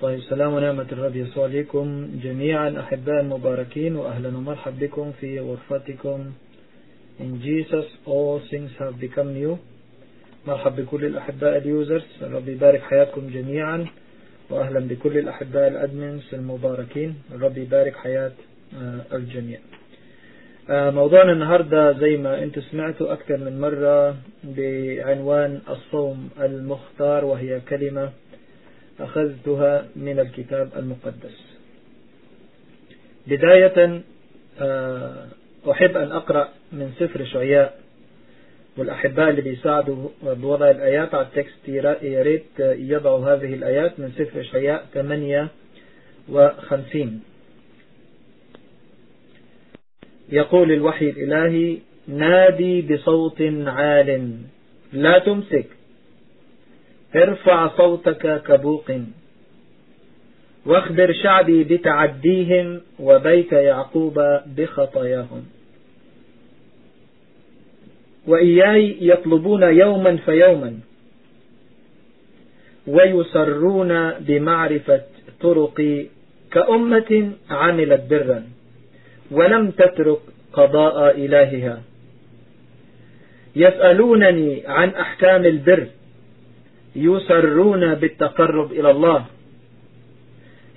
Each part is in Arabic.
طيب سلام ونعمة الرب يسوع عليكم جميعا. أحباء المباركين وأهلا ومرحب بكم في غرفتكم. In Jesus all things have become new. مرحب بكل الأحباء ال users. الرب يبارك حياتكم جميعا. وأهلا بكل الأحباء ال admins المباركين. الرب يبارك حياة الجميع. موضوعنا النهاردة زي ما أنتم سمعتوا أكثر من مرة بعنوان الصوم المختار وهي كلمة أخذتها من الكتاب المقدس. بداية أحب أن أقرأ من سفر شعياء والأحباء اللي بيساعدوا بوضع الآيات على التكست يا ريت يضعوا هذه الآيات من سفر شعياء 58 يقول الوحي الإلهي نادي بصوت عال لا تمسك. ارفع صوتك كبوق. واخبر شعبي بتعديهم وبيت يعقوب بخطاياهم. وإياي يطلبون يوما فيوما. ويسرون بمعرفة طرقي كأمة عملت برا. ولم تترك قضاء إلهها. يسألونني عن أحكام البر. يسرون بالتقرب إلى الله.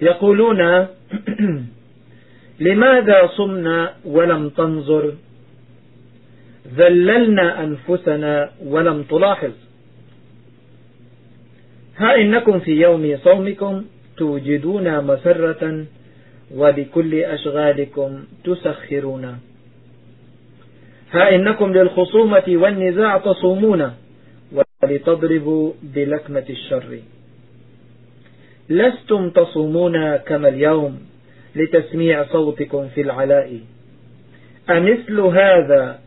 يقولون لماذا صمنا ولم تنظر؟ ذللنا أنفسنا ولم تلاحظ. ها إنكم في يوم صومكم توجدون مسرة وبكل أشغالكم تسخرون. ها إنكم للخصومة والنزاع تصومون. ولتضربوا بلكمة الشر. لستم تصومون كما اليوم لتسميع صوتكم في العلاء. أمثل هذا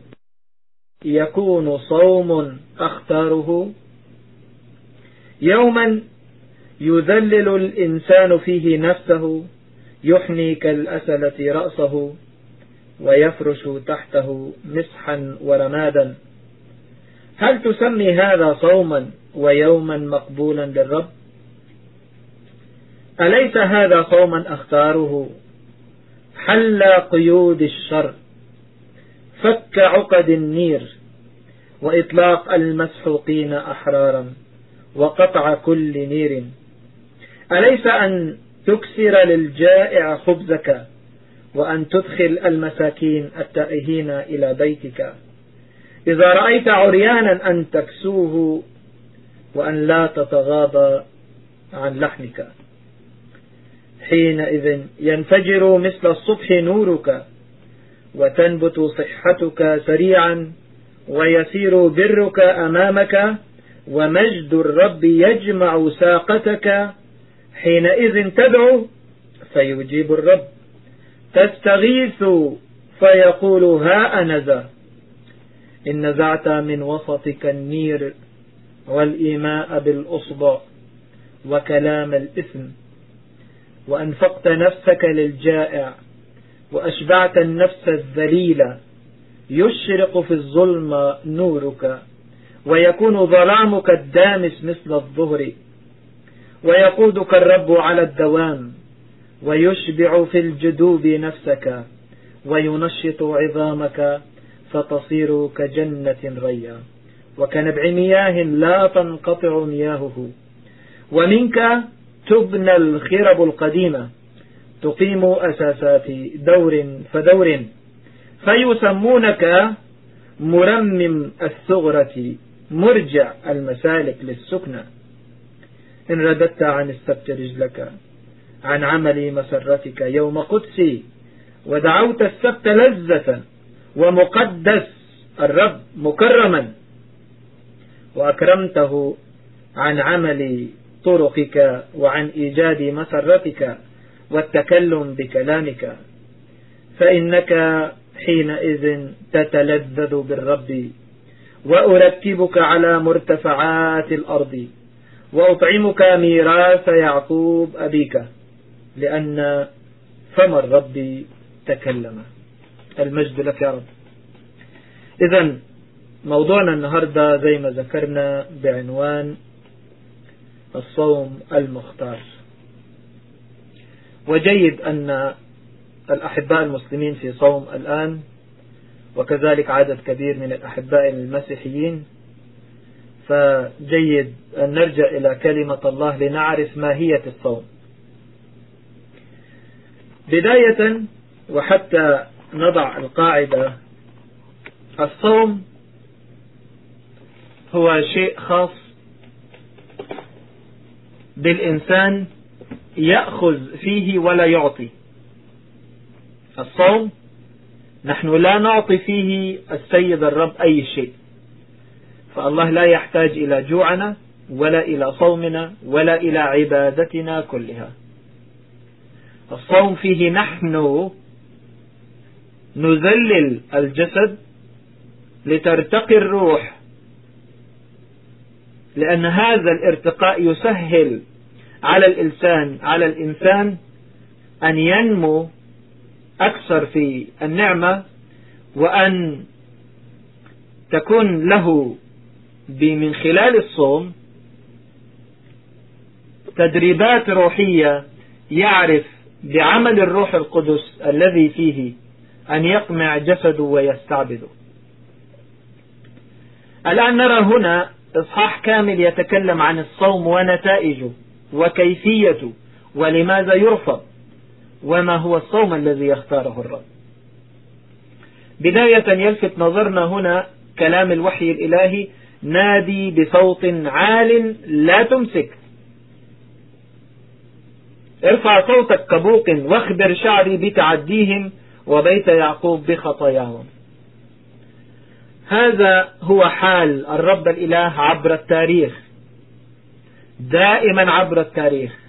يكون صوم أختاره؟ يوما يذلل الإنسان فيه نفسه يحني كالأسلة رأسه ويفرش تحته مسحا ورمادا. هل تسمي هذا صوما ويوما مقبولا للرب؟ أليس هذا صوما أختاره؟ حل قيود الشر؟ فك عقد النير وإطلاق المسحوقين أحرارا وقطع كل نير. أليس أن تكسر للجائع خبزك وأن تدخل المساكين التائهين إلى بيتك؟ إذا رأيت عريانا أن تكسوه وأن لا تتغاضى عن لحمك. حينئذ ينفجر مثل الصبح نورك وتنبت صحتك سريعا ويسير برك أمامك ومجد الرب يجمع ساقتك. حينئذ تدعو فيجيب الرب. تستغيث فيقول ها أنذا إن نزعت من وسطك النير والإيماء بالأصبع وكلام الإثم. وأنفقت نفسك للجائع وأشبعت النفس الذليلة يشرق في الظلم نورك ويكون ظلامك الدامس مثل الظهر ويقودك الرب على الدوام ويشبع في الجدوب نفسك وينشط عظامك فتصير كجنة ريا. وكنبع مياه لا تنقطع مياهه. ومنك تبنى الخرب القديمة. تقيم أساسات دور فدور. فيسمونك مرمم الثغرة مرجع المسالك للسكنة. إن رددت عن السبت رجلك عن عمل مسرتك يوم قدسي ودعوت السبت لذة. ومقدس الرب مكرما. وأكرمته عن عمل طرقك وعن إيجاد مسرتك والتكلم بكلامك. فإنك حينئذ تتلذذ بالرب وأركبك على مرتفعات الأرض وأطعمك ميراث يعقوب أبيك لأن فم الرب تكلم. المجد لك يا رب. إذا موضوعنا النهاردة زي ما ذكرنا بعنوان الصوم المختار. وجيد أن الأحباء المسلمين في صوم الآن وكذلك عدد كبير من الأحباء المسيحيين فجيد أن نرجع إلى كلمة الله لنعرف ماهية الصوم. بداية وحتى نضع القاعدة. الصوم هو شيء خاص بالإنسان يأخذ فيه ولا يعطي. الصوم نحن لا نعطي فيه السيد الرب أي شيء. فالله لا يحتاج إلى جوعنا ولا إلى صومنا ولا إلى عبادتنا كلها. الصوم فيه نحن نذلل الجسد لترتقي الروح. لأن هذا الارتقاء يسهل على الإنسان على الإنسان أن ينمو أكثر في النعمة وأن تكون له من خلال الصوم تدريبات روحية يعرف بعمل الروح القدس الذي فيه أن يقمع جسده ويستعبده. الآن نرى هنا إصحاح كامل يتكلم عن الصوم ونتائجه وكيفيته ولماذا يرفض وما هو الصوم الذي يختاره الرب. بداية يلفت نظرنا هنا كلام الوحي الإلهي نادي بصوت عال لا تمسك. ارفع صوتك كبوق واخبر شعري بتعديهم وبيت يعقوب بخطاياهم. هذا هو حال الرب الإله عبر التاريخ. دائما عبر التاريخ.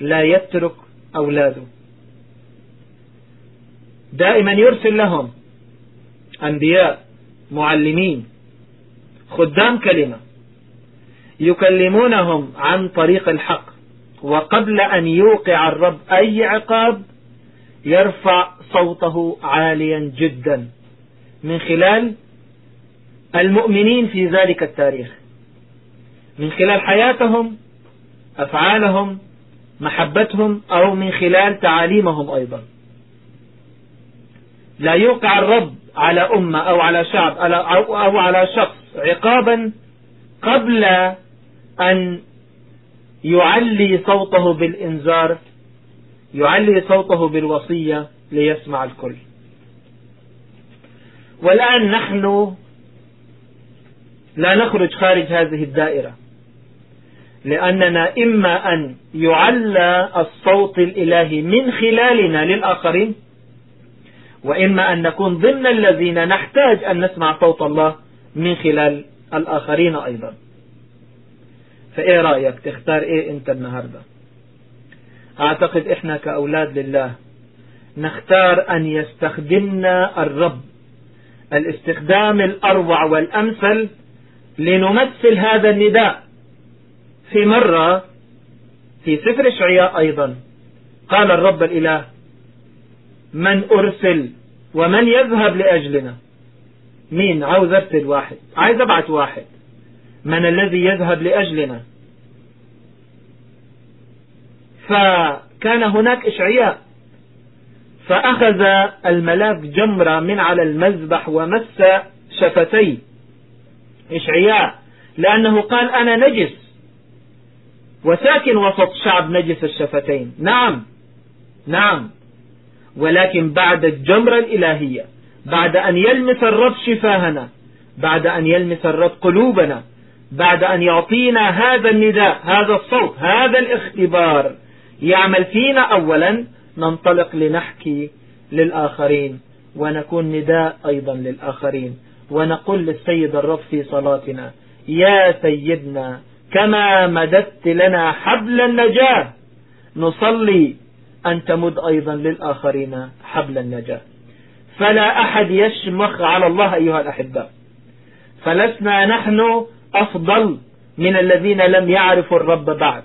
لا يترك أولاده. دائما يرسل لهم أنبياء معلمين خدام كلمة يكلمونهم عن طريق الحق. وقبل أن يوقع الرب أي عقاب يرفع صوته عاليا جدا. من خلال المؤمنين في ذلك التاريخ. من خلال حياتهم أفعالهم محبتهم أو من خلال تعاليمهم أيضا. لا يوقع الرب على أمة أو على شعب أو على شخص عقابا قبل أن يعلي صوته بالإنذار يعلي صوته بالوصية ليسمع الكل. والآن نحن لا نخرج خارج هذه الدائرة لأننا إما أن يعلى الصوت الإلهي من خلالنا للآخرين وإما أن نكون ضمن الذين نحتاج أن نسمع صوت الله من خلال الآخرين أيضا. فإيه رأيك؟ تختار إيه أنت النهاردة؟ أعتقد إحنا كأولاد لله نختار أن يستخدمنا الرب. الاستخدام الأروع والأمثل لنمثل هذا النداء. في مرة في سفر شعياء أيضا قال الرب الإله من أرسل ومن يذهب لأجلنا؟ مين؟ عاوز أرسل واحد. عايز أبعث واحد. من الذي يذهب لأجلنا؟ فكان هناك إشعياء. فأخذ الملاك جمرة من على المذبح ومس شفتي. إشعياء. لأنه قال أنا نجس. وساكن وسط شعب نجس الشفتين. نعم. نعم. ولكن بعد الجمرة الإلهية بعد أن يلمس الرب شفاهنا بعد أن يلمس الرب قلوبنا بعد أن يعطينا هذا النداء هذا الصوت هذا الاختبار يعمل فينا أولا ننطلق لنحكي للآخرين ونكون نداء أيضا للآخرين ونقول للسيد الرب في صلاتنا يا سيدنا كما مددت لنا حبل النجاة. نصلي أن تمد أيضا للآخرين حبل النجاة. فلا أحد يشمخ على الله أيها الأحباء فلسنا نحن أفضل من الذين لم يعرفوا الرب بعد.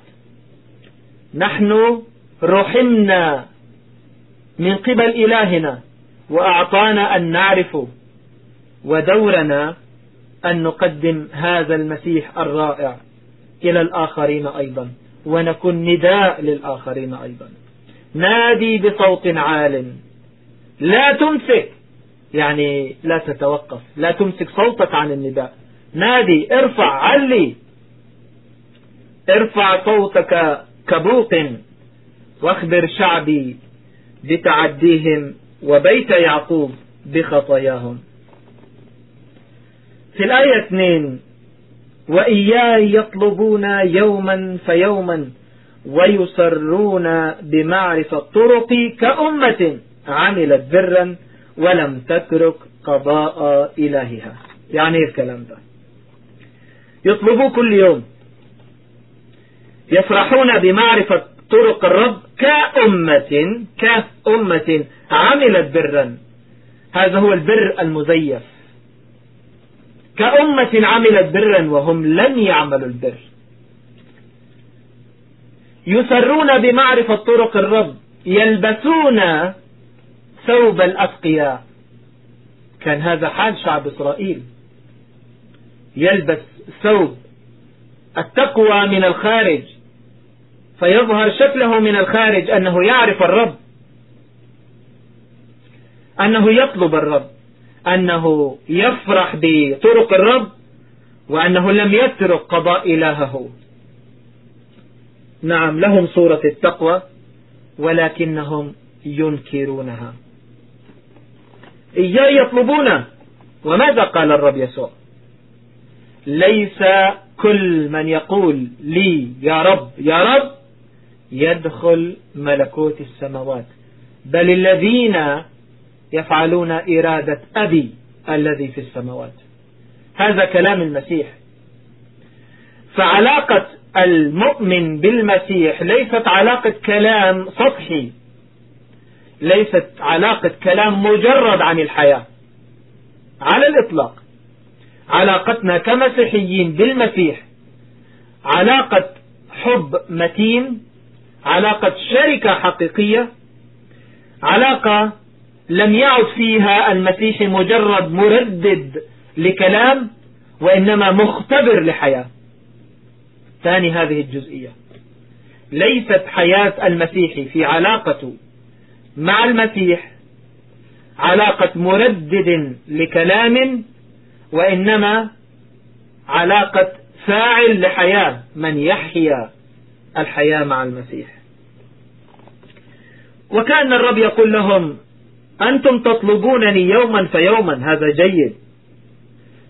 نحن رحمنا من قبل إلهنا وأعطانا أن نعرفه ودورنا أن نقدم هذا المسيح الرائع إلى الآخرين أيضا ونكون نداء للآخرين أيضا. نادي بصوت عال. لا تمسك يعني لا تتوقف لا تمسك صوتك عن النداء. نادي ارفع علي. ارفع صوتك كبوق واخبر شعبي بتعديهم وبيت يعقوب بخطاياهم. في الآية 2 وإياي يطلبون يوما فيوما ويصرون بمعرفة الطرق كأمة عملت برا ولم تترك قضاء إلهها. يعني إيه الكلام ده؟ يطلبوه كل يوم. يفرحون بمعرفة طرق الرب كأمة كأمة عملت برا. هذا هو البر المزيف. كأمة عملت برا وهم لم يعملوا البر. يسرون بمعرفة طرق الرب يلبسون ثوب الأتقياء. كان هذا حال شعب إسرائيل. يلبس ثوب التقوى من الخارج. فيظهر شكله من الخارج أنه يعرف الرب. أنه يطلب الرب. أنه يفرح بطرق الرب. وأنه لم يترك قضاء إلهه. نعم لهم صورة التقوى ولكنهم ينكرونها. إياي يطلبون؟ وماذا قال الرب يسوع؟ ليس كل من يقول لي يا رب يا رب يدخل ملكوت السماوات. بل الذين يفعلون إرادة أبي الذي في السماوات. هذا كلام المسيح. فعلاقة المؤمن بالمسيح ليست علاقة كلام سطحي. ليست علاقة كلام مجرد عن الحياة. على الإطلاق. علاقتنا كمسيحيين بالمسيح. علاقة حب متين علاقة شركة حقيقية علاقة لم يعد فيها المسيح مجرد مردد لكلام وإنما مختبر لحياة. ثاني هذه الجزئية. ليست حياة المسيح في علاقته مع المسيح علاقة مردد لكلام وإنما علاقة فاعل لحياة من يحيا الحياة مع المسيح. وكأن الرب يقول لهم أنتم تطلبونني يوما فيوما هذا جيد.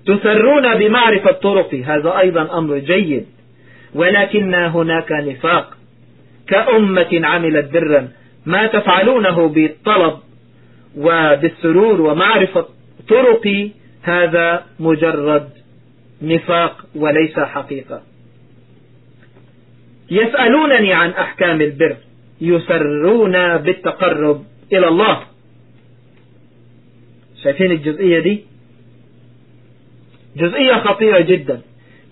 تسرون بمعرفة طرقي هذا أيضا أمر جيد. ولكن هناك نفاق. كأمة عملت برا ما تفعلونه بالطلب وبالسرور ومعرفة طرقي هذا مجرد نفاق وليس حقيقة. يسألونني عن أحكام البر يسرون بالتقرب إلى الله. شايفين الجزئية دي؟ جزئية خطيرة جدا.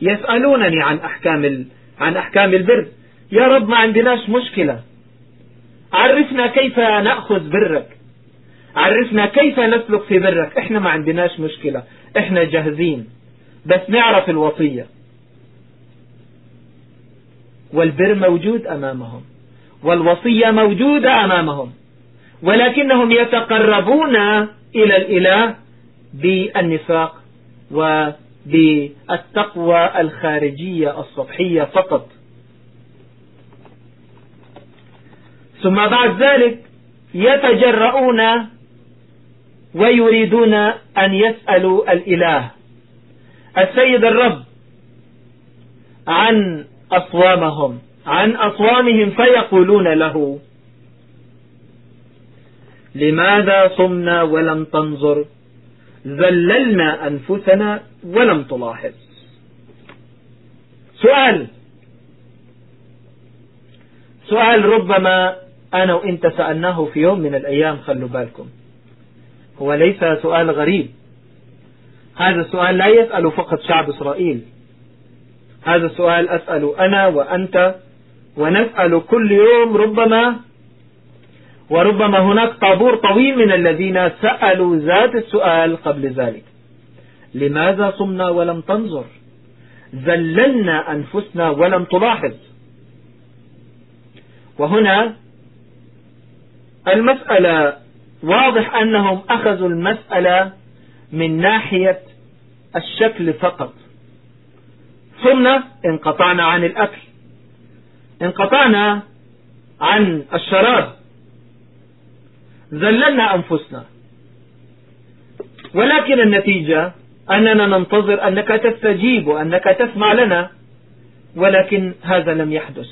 يسألونني عن أحكام عن أحكام البر. يا رب ما عندناش مشكلة. عرفنا كيف نأخذ برك. عرفنا كيف نسلك في برك. إحنا ما عندناش مشكلة. إحنا جاهزين. بس نعرف الوصية. والبر موجود أمامهم والوصية موجودة أمامهم ولكنهم يتقربون إلى الإله بالنفاق وبالتقوى الخارجية السطحية فقط. ثم بعد ذلك يتجرؤون ويريدون أن يسألوا الإله. السيد الرب عن أصوامهم. عن أصوامهم فيقولون له لماذا صمنا ولم تنظر؟ ذللنا أنفسنا ولم تلاحظ. سؤال. سؤال ربما أنا وإنت سألناه في يوم من الأيام خلوا بالكم. هو ليس سؤال غريب. هذا السؤال لا يسأل فقط شعب إسرائيل. هذا السؤال أسأل أنا وأنت ونسأل كل يوم ربما وربما هناك طابور طويل من الذين سألوا ذات السؤال قبل ذلك. لماذا صمنا ولم تنظر؟ ذللنا أنفسنا ولم تلاحظ. وهنا المسألة واضح أنهم أخذوا المسألة من ناحية الشكل فقط. ثم انقطعنا عن الأكل. انقطعنا عن الشراب. ذللنا أنفسنا. ولكن النتيجة أننا ننتظر أنك تستجيب وأنك تسمع لنا ولكن هذا لم يحدث.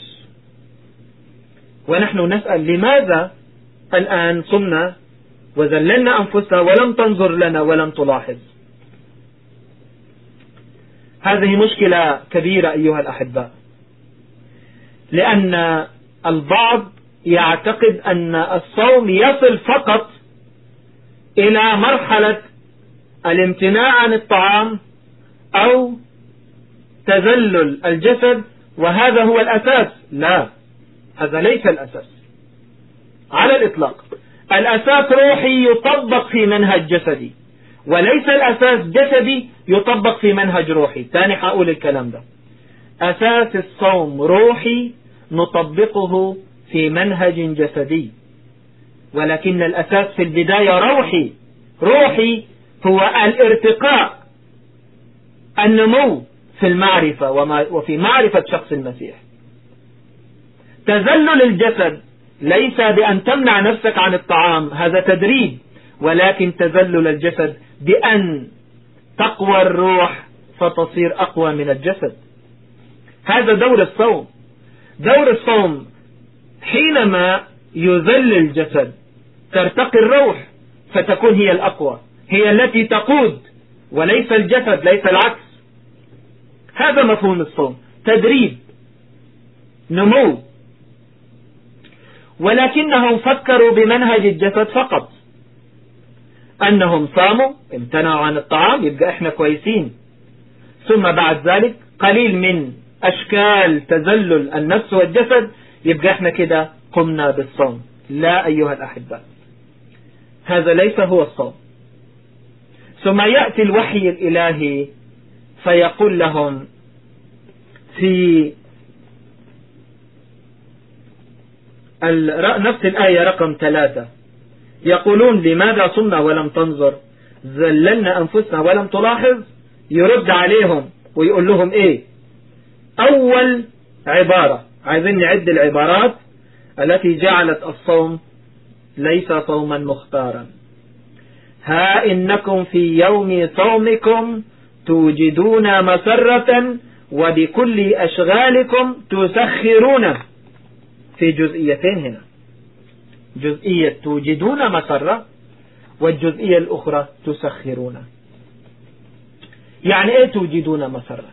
ونحن نسأل لماذا الآن صمنا وذللنا أنفسنا ولم تنظر لنا ولم تلاحظ. هذه مشكلة كبيرة أيها الأحباء لأن البعض يعتقد أن الصوم يصل فقط إلى مرحلة الامتناع عن الطعام أو تذلل الجسد وهذا هو الأساس. لا هذا ليس الأساس. على الإطلاق. الأساس روحي يطبق في منهج جسدي. وليس الأساس جسدي يطبق في منهج روحي. تاني حقول الكلام ده. أساس الصوم روحي نطبقه في منهج جسدي. ولكن الأساس في البداية روحي. روحي هو الارتقاء. النمو في المعرفة وفي معرفة شخص المسيح. تذلل الجسد ليس بأن تمنع نفسك عن الطعام. هذا تدريب. ولكن تذلل الجسد بأن تقوى الروح فتصير أقوى من الجسد. هذا دور الصوم. دور الصوم حينما يذل الجسد ترتقي الروح فتكون هي الأقوى هي التي تقود وليس الجسد ليس العكس. هذا مفهوم الصوم. تدريب نمو. ولكنهم فكروا بمنهج الجسد فقط. أنهم صاموا امتنعوا عن الطعام يبقى إحنا كويسين. ثم بعد ذلك قليل من أشكال تذلل النفس والجسد يبقى إحنا كده قمنا بالصوم. لا أيها الأحباء هذا ليس هو الصوم. ثم يأتي الوحي الإلهي فيقول لهم في نفس الآية رقم ثلاثة. يقولون لماذا صمنا ولم تنظر؟ ذللنا أنفسنا ولم تلاحظ؟ يرد عليهم ويقول لهم إيه؟ أول عبارة. عايزين نعد العبارات التي جعلت الصوم ليس صوما مختارا. ها إنكم في يوم صومكم توجدون مسرة وبكل أشغالكم تسخرون في جزئيتين هنا. جزئية توجدون مسرة والجزئية الأخرى تسخرون. يعني إيه توجدون مسرة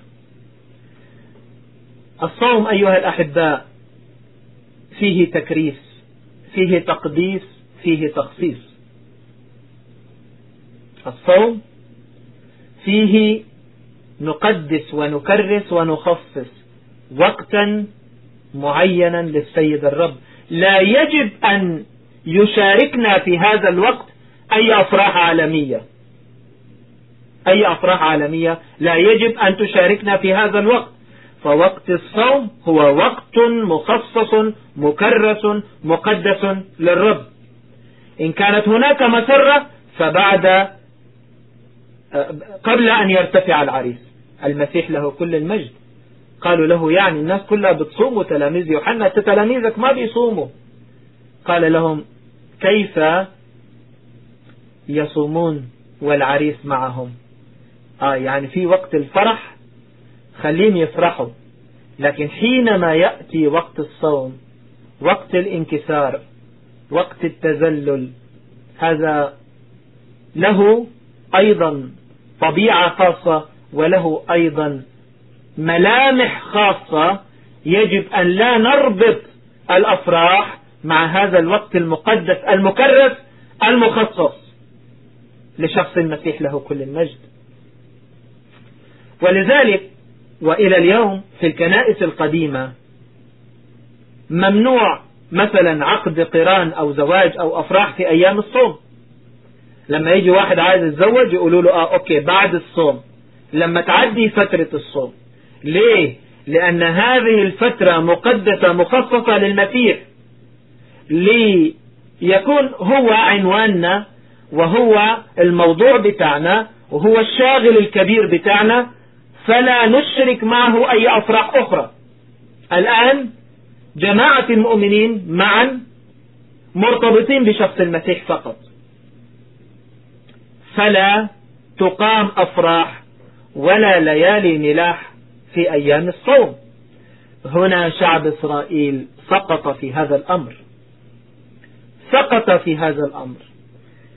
الصوم أيها الأحباء فيه تكريس فيه تقديس فيه تخصيص. الصوم فيه نقدس ونكرس ونخصص وقتا معينا للسيد الرب. لا يجب أن يشاركنا في هذا الوقت أي أفراح عالمية. أي أفراح عالمية لا يجب أن تشاركنا في هذا الوقت. فوقت الصوم هو وقت مخصص مكرس مقدس للرب. إن كانت هناك مسرة فبعد قبل أن يرتفع العريس. المسيح له كل المجد. قالوا له يعني الناس كلها بتصوم وتلاميذ يوحنا تلاميذك ما بيصوموا. قال لهم كيف يصومون والعريس معهم؟ آه يعني في وقت الفرح خليهم يفرحوا لكن حينما يأتي وقت الصوم وقت الانكسار وقت التذلل هذا له أيضا طبيعة خاصة وله أيضا ملامح خاصة يجب أن لا نربط الأفراح مع هذا الوقت المقدس المكرس المخصص لشخص المسيح له كل المجد. ولذلك وإلى اليوم في الكنائس القديمة ممنوع مثلا عقد قران أو زواج أو أفراح في أيام الصوم. لما يجي واحد عايز يتزوج يقولوا له آه أوكي بعد الصوم. لما تعدي فترة الصوم. ليه؟ لأن هذه الفترة مقدسة مخصصة للمسيح. يكون هو عنواننا وهو الموضوع بتاعنا وهو الشاغل الكبير بتاعنا فلا نشرك معه أي أفراح أخرى. الآن جماعة المؤمنين معا مرتبطين بشخص المسيح فقط. فلا تقام أفراح ولا ليالي ملاح في أيام الصوم. هنا شعب إسرائيل سقط في هذا الأمر. سقط في هذا الأمر.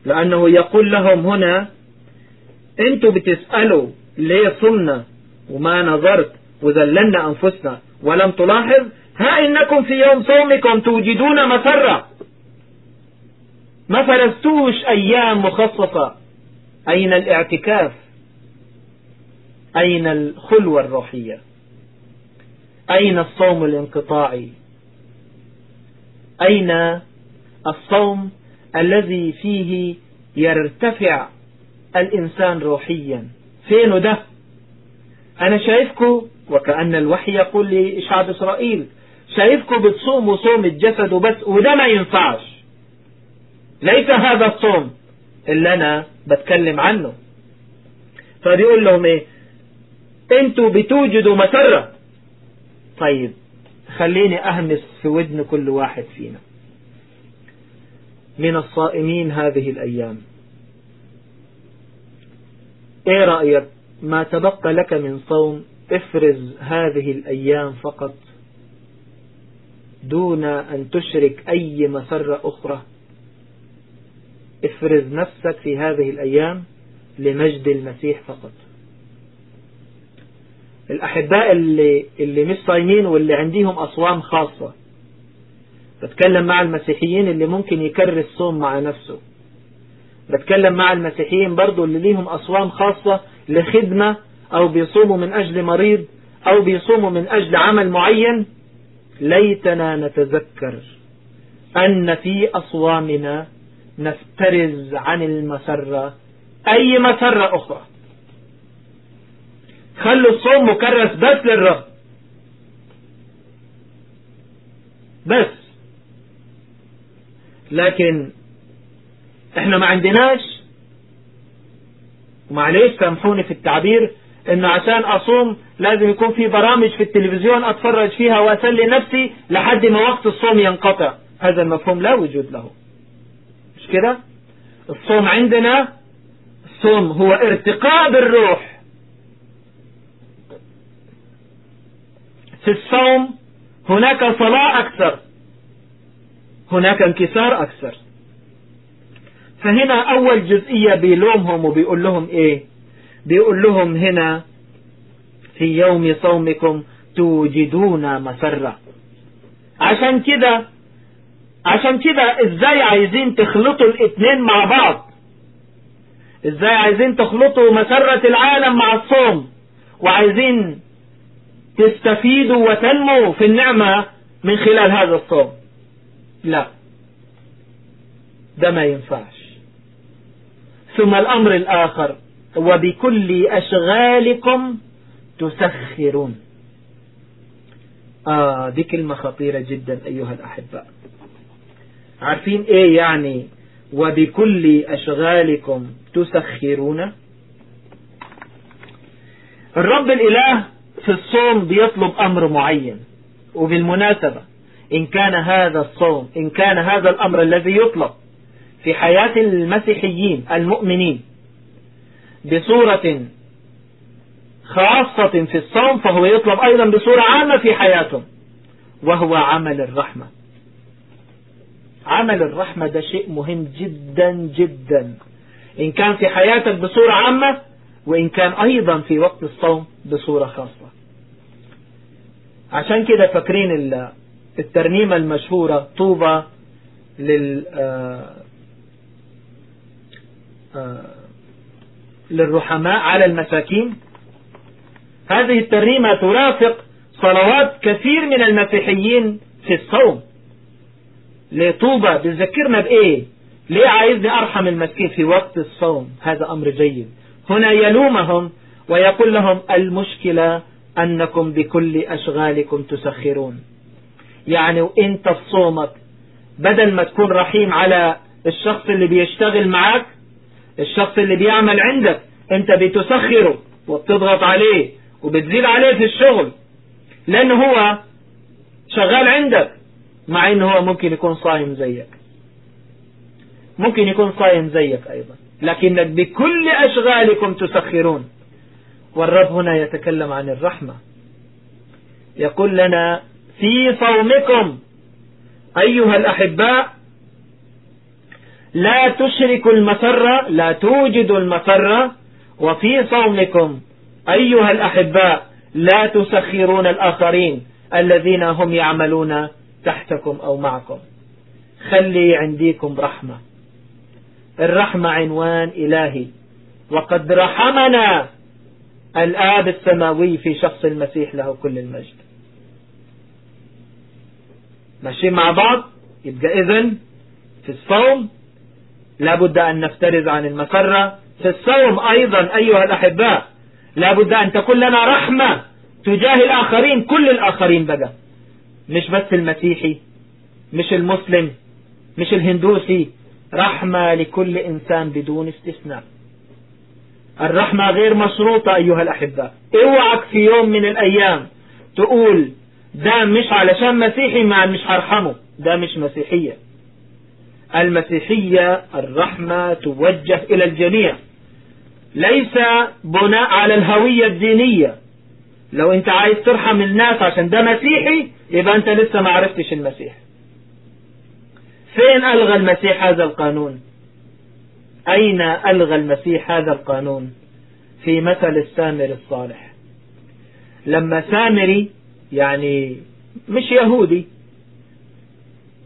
لأنه يقول لهم هنا أنتوا بتسألوا ليه صمنا وما نظرت وذللنا أنفسنا ولم تلاحظ ها إنكم في يوم صومكم توجدون مسرة. ما فرزتوش أيام مخصصة. أين الاعتكاف؟ أين الخلوة الروحية؟ أين الصوم الانقطاعي؟ أين الصوم الذي فيه يرتفع الإنسان روحيا؟ فين ده؟ أنا شايفكم وكأن الوحي يقول لشعب إسرائيل شايفكم بتصوموا صوم الجسد وبس وده ما ينفعش. ليس هذا الصوم اللي أنا بتكلم عنه. فبيقول لهم إيه؟ أنتوا بتوجدوا مسرة طيب خليني أهمس في ودن كل واحد فينا. من الصائمين هذه الأيام. إيه رأيك؟ ما تبقى لك من صوم افرز هذه الأيام فقط. دون أن تشرك أي مسرة أخرى. افرز نفسك في هذه الأيام لمجد المسيح فقط. الأحباء اللي, اللي مش صايمين واللي عندهم أصوام خاصة. بتكلم مع المسيحيين اللي ممكن يكرس صوم مع نفسه. بتكلم مع المسيحيين برضو اللي ليهم أصوام خاصة لخدمة أو بيصوموا من أجل مريض أو بيصوموا من أجل عمل معين. ليتنا نتذكر أن في أصوامنا نفترز عن المسرة أي مسرة أخرى. خلوا الصوم مكرس بس للرب. بس. لكن إحنا ما عندناش. ومعليش سامحوني في التعبير إنه عشان أصوم لازم يكون في برامج في التلفزيون أتفرج فيها وأسلي نفسي لحد ما وقت الصوم ينقطع. هذا المفهوم لا وجود له. مش كده؟ الصوم عندنا الصوم هو ارتقاء بالروح. في الصوم هناك صلاة أكثر. هناك انكسار أكثر. فهنا أول جزئية بيلومهم وبيقول لهم إيه؟ بيقول لهم هنا في يوم صومكم توجدون مسرة. عشان كده عشان كده إزاي عايزين تخلطوا الاثنين مع بعض؟ إزاي عايزين تخلطوا مسرة العالم مع الصوم؟ وعايزين تستفيدوا وتنموا في النعمة من خلال هذا الصوم. لا. ده ما ينفعش. ثم الأمر الآخر وبكل أشغالكم تسخرون. آه دي كلمة خطيرة جدا أيها الأحباء عارفين إيه يعني وبكل أشغالكم تسخرون؟ الرب الإله في الصوم بيطلب أمر معين. وبالمناسبة إن كان هذا الصوم إن كان هذا الأمر الذي يطلب في حياة المسيحيين المؤمنين بصورة خاصة في الصوم فهو يطلب أيضا بصورة عامة في حياتهم وهو عمل الرحمة. عمل الرحمة ده شيء مهم جدا جدا. إن كان في حياتك بصورة عامة وإن كان أيضا في وقت الصوم بصورة خاصة. عشان كده فاكرين الترنيمة المشهورة طوبى لل للرحماء على المساكين. هذه الترنيمة ترافق صلوات كثير من المسيحيين في الصوم. لطوبة بتذكرنا بإيه؟ ليه عايزني أرحم المسكين في وقت الصوم؟ هذا أمر جيد. هنا يلومهم ويقول لهم المشكلة أنكم بكل أشغالكم تسخرون. يعني وإنت في صومك بدل ما تكون رحيم على الشخص اللي بيشتغل معك الشخص اللي بيعمل عندك أنت بتسخره وبتضغط عليه وبتزيد عليه في الشغل لأنه هو شغال عندك مع انه هو ممكن يكون صايم زيك. ممكن يكون صايم زيك أيضا. لكنك بكل أشغالكم تسخرون. والرب هنا يتكلم عن الرحمة. يقول لنا في صومكم أيها الأحباء لا تشركوا المسرة لا توجدوا المسرة وفي صومكم أيها الأحباء لا تسخرون الآخرين الذين هم يعملون تحتكم أو معكم. خلي عنديكم رحمة. الرحمة عنوان إلهي. وقد رحمنا الآب السماوي في شخص المسيح له كل المجد. ماشيين مع بعض؟ يبقى إذن في الصوم لابد أن نفترز عن المسرة. في الصوم أيضا أيها الأحباء لابد أن تكون لنا رحمة تجاه الآخرين. كل الآخرين بقى. مش بس المسيحي مش المسلم مش الهندوسي رحمة لكل إنسان بدون استثناء. الرحمة غير مشروطة أيها الأحباء اوعك في يوم من الأيام تقول ده مش علشان مسيحي ما مش هرحمه. ده مش مسيحية. المسيحية الرحمة توجه إلى الجميع. ليس بناء على الهوية الدينية. لو أنت عايز ترحم الناس عشان ده مسيحي يبقى أنت لسه ما عرفتش المسيح. فين ألغى المسيح هذا القانون؟ أين ألغى المسيح هذا القانون؟ في مثل السامر الصالح. لما سامري يعني مش يهودي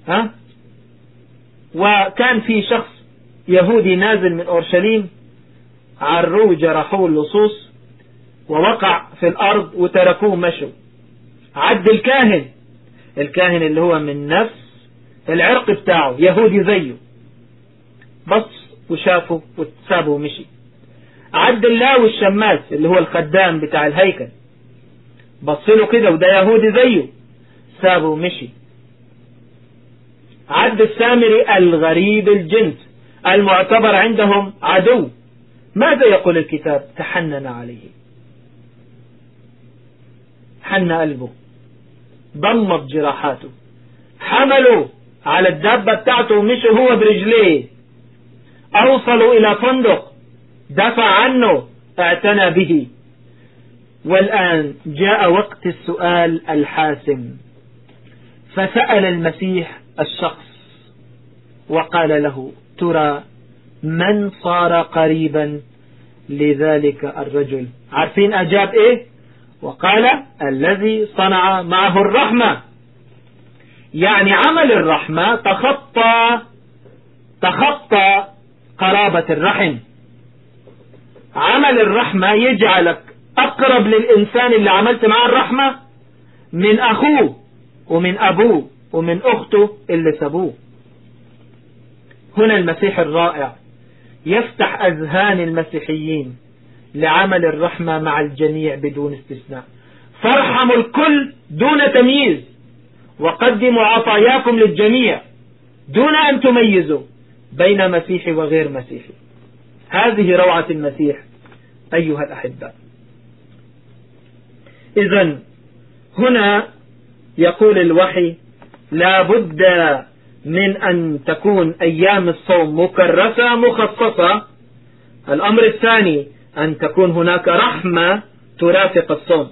ها؟ وكان في شخص يهودي نازل من أورشليم عروه جرحوه اللصوص ووقع في الأرض وتركوه مشوا. عد الكاهن الكاهن اللي هو من نفس العرق بتاعه يهودي زيه. بص وشافه وسابه ومشي. عد اللاوي الشماس اللي هو الخدام بتاع الهيكل. بص له كده وده يهودي زيه. سابه ومشي. عد السامري الغريب الجنس المعتبر عندهم عدو. ماذا يقول الكتاب؟ تحنن عليه. حن قلبه. ضمت جراحاته. حملوا على الدابة بتاعته ومشوا هو برجليه. أوصلوا إلى فندق دفع عنه اعتنى به. والآن جاء وقت السؤال الحاسم. فسأل المسيح الشخص وقال له ترى من صار قريبا لذلك الرجل؟ عارفين أجاب إيه؟ وقال الذي صنع معه الرحمة. يعني عمل الرحمة تخطى تخطى قرابة الرحم. عمل الرحمة يجعلك أقرب للإنسان اللي عملت معه الرحمة من أخوه ومن أبوه ومن أخته اللي سبوه هنا المسيح الرائع يفتح أذهان المسيحيين لعمل الرحمة مع الجميع بدون استثناء. فارحموا الكل دون تمييز. وقدموا عطاياكم للجميع دون أن تميزوا بين مسيحي وغير مسيحي هذه روعة المسيح أيها الأحباء إذا هنا يقول الوحي لا بد من أن تكون أيام الصوم مكرسة مخصصة. الأمر الثاني أن تكون هناك رحمة ترافق الصوم.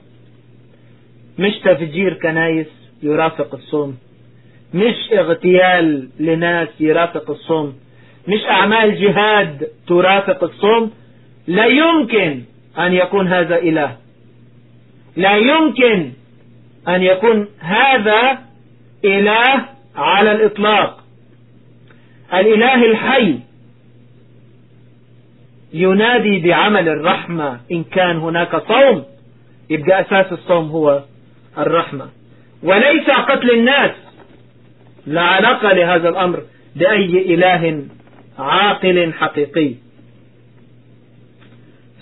مش تفجير كنايس؟ يرافق الصوم. مش اغتيال لناس يرافق الصوم. مش أعمال جهاد ترافق الصوم. لا يمكن أن يكون هذا إله. لا يمكن أن يكون هذا إله على الإطلاق. الإله الحي ينادي بعمل الرحمة. إن كان هناك صوم يبقى أساس الصوم هو الرحمة. وليس قتل الناس. لا علاقة لهذا الأمر بأي إله عاقل حقيقي.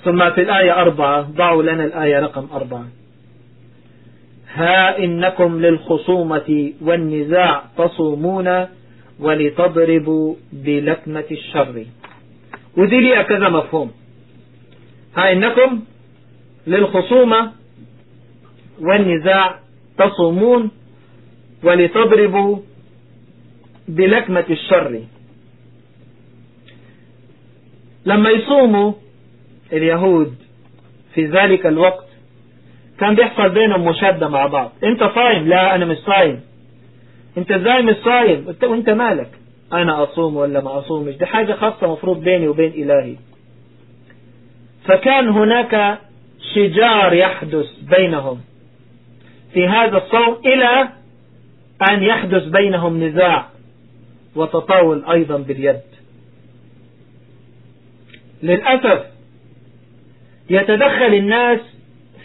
ثم في الآية أربعة ضعوا لنا الآية رقم أربعة. ها إنكم للخصومة والنزاع تصومون ولتضربوا بلكمة الشر. ودي لي كذا مفهوم. ها إنكم للخصومة والنزاع تصومون ولتضربوا بلكمة الشر. لما يصوموا اليهود في ذلك الوقت كان بيحصل بينهم مشادة مع بعض. انت صايم؟ لا أنا مش صايم. انت إزاي مش صايم. انت وانت مالك؟ أنا أصوم ولا ما أصومش؟ دي حاجة خاصة مفروض بيني وبين إلهي. فكان هناك شجار يحدث بينهم. في هذا الصوم إلى أن يحدث بينهم نزاع وتطاول أيضا باليد. للأسف يتدخل الناس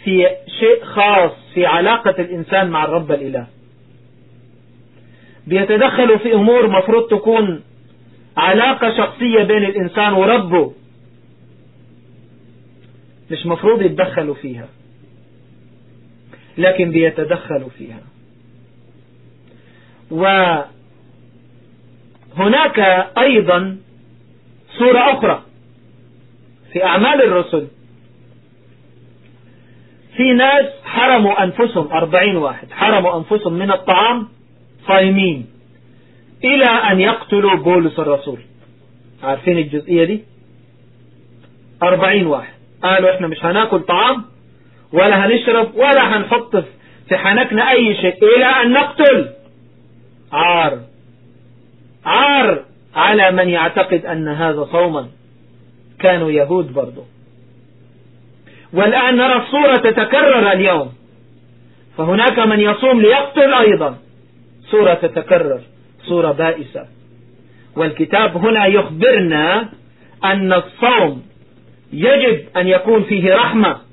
في شيء خاص في علاقة الإنسان مع الرب الإله. بيتدخلوا في أمور مفروض تكون علاقة شخصية بين الإنسان وربه. مش مفروض يتدخلوا فيها. لكن بيتدخلوا فيها. وهناك أيضا صورة أخرى في أعمال الرسل. في ناس حرموا أنفسهم أربعين واحد حرموا أنفسهم من الطعام صايمين إلى أن يقتلوا بولس الرسول. عارفين الجزئية دي؟ أربعين واحد. قالوا إحنا مش هناكل طعام ولا هنشرب ولا هنحط في حنكنا أي شيء. إلى أن نقتل. عار. عار على من يعتقد أن هذا صوما. كانوا يهود برضو. والآن نرى الصورة تتكرر اليوم. فهناك من يصوم ليقتل أيضا. صورة تتكرر. صورة بائسة. والكتاب هنا يخبرنا أن الصوم يجب أن يكون فيه رحمة.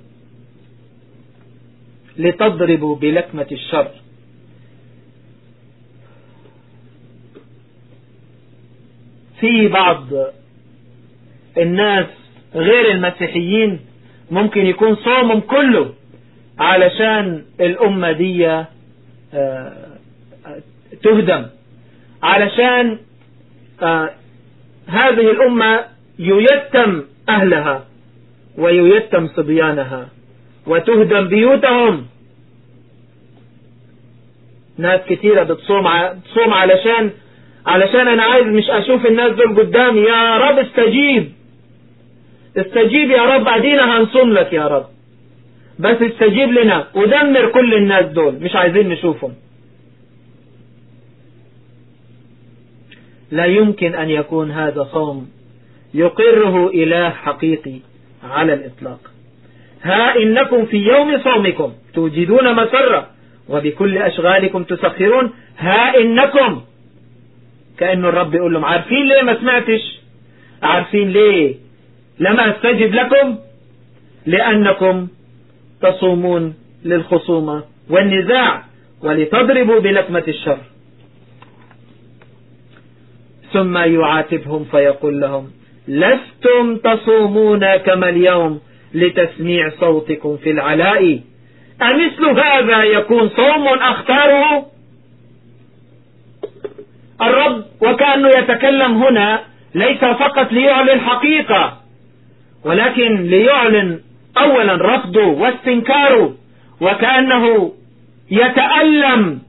لتضربوا بلكمة الشر. في بعض الناس غير المسيحيين ممكن يكون صومهم كله علشان الأمة دي آه، تهدم. علشان آه، هذه الأمة ييتم أهلها وييتم صبيانها. وتهدم بيوتهم. ناس كثيرة بتصوم بتصوم علشان علشان أنا عايز مش أشوف الناس دول قدامي. يا رب استجيب. استجيب يا رب ادينا هنصوم لك يا رب. بس استجيب لنا. ودمر كل الناس دول. مش عايزين نشوفهم. لا يمكن أن يكون هذا صوم يقره إله حقيقي على الإطلاق. ها إنكم في يوم صومكم توجدون مسرة وبكل أشغالكم تسخرون ها إنكم كأنه الرب يقول لهم عارفين ليه ما سمعتش؟ عارفين ليه لم أستجب لكم؟ لأنكم تصومون للخصومة والنزاع ولتضربوا بلكمة الشر. ثم يعاتبهم فيقول لهم لستم تصومون كما اليوم لتسميع صوتكم في العلاء. أمثل هذا يكون صوم أختاره؟ الرب وكأنه يتكلم هنا ليس فقط ليعلن حقيقة ولكن ليعلن أولا رفضه واستنكاره وكأنه يتألم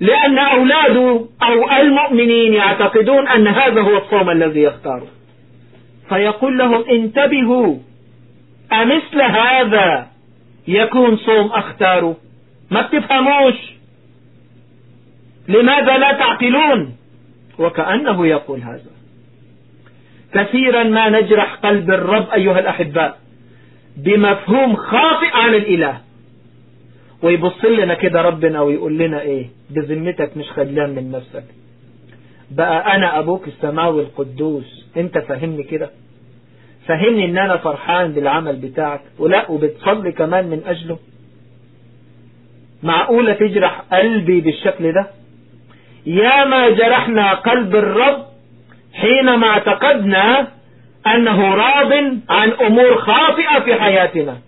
لأن أولاده أو المؤمنين يعتقدون أن هذا هو الصوم الذي يختاره. فيقول لهم انتبهوا أمثل هذا يكون صوم أختاره ما بتفهموش. لماذا لا تعقلون؟ وكأنه يقول هذا. كثيرا ما نجرح قلب الرب أيها الأحباء بمفهوم خاطئ عن الإله. ويبص لنا كده ربنا ويقول لنا إيه؟ بذمتك مش خجلان من نفسك. بقى أنا أبوك السماوي القدوس. أنت فهمني كده. فهمني إن أنا فرحان بالعمل بتاعك ولا وبتصلي كمان من أجله. معقولة تجرح قلبي بالشكل ده؟ يا ما جرحنا قلب الرب حينما اعتقدنا أنه راض عن أمور خاطئة في حياتنا.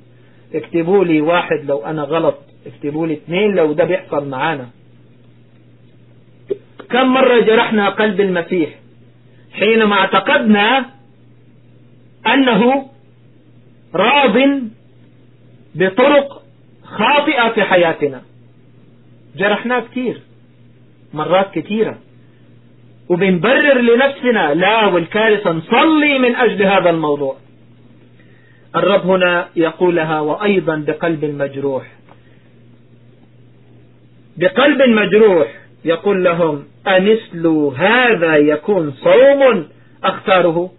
اكتبوا لي واحد لو أنا غلط. اكتبوا لي اثنين لو ده بيحصل معانا. كم مرة جرحنا قلب المسيح حينما اعتقدنا أنه راض بطرق خاطئة في حياتنا. جرحناه كثير مرات كثيرة وبنبرر لنفسنا لا والكارثة نصلي من أجل هذا الموضوع. الرب هنا يقولها وأيضا بقلب مجروح. بقلب مجروح يقول لهم أمثل هذا يكون صوم أختاره؟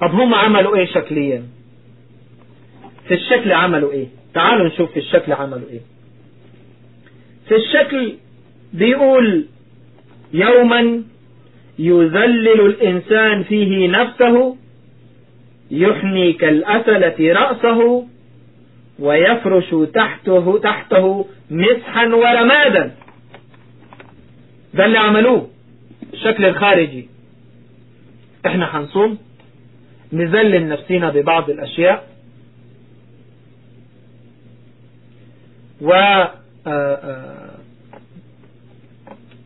طب هم عملوا إيه شكليا؟ في الشكل عملوا إيه؟ تعالوا نشوف في الشكل عملوا إيه. في الشكل بيقول يوما يذلل الإنسان فيه نفسه يحني كالأسلة رأسه ويفرش تحته تحته مسحا ورمادا. ده اللي عملوه الشكل الخارجي. إحنا حنصوم؟ نذلل نفسنا ببعض الأشياء. و آه، آه،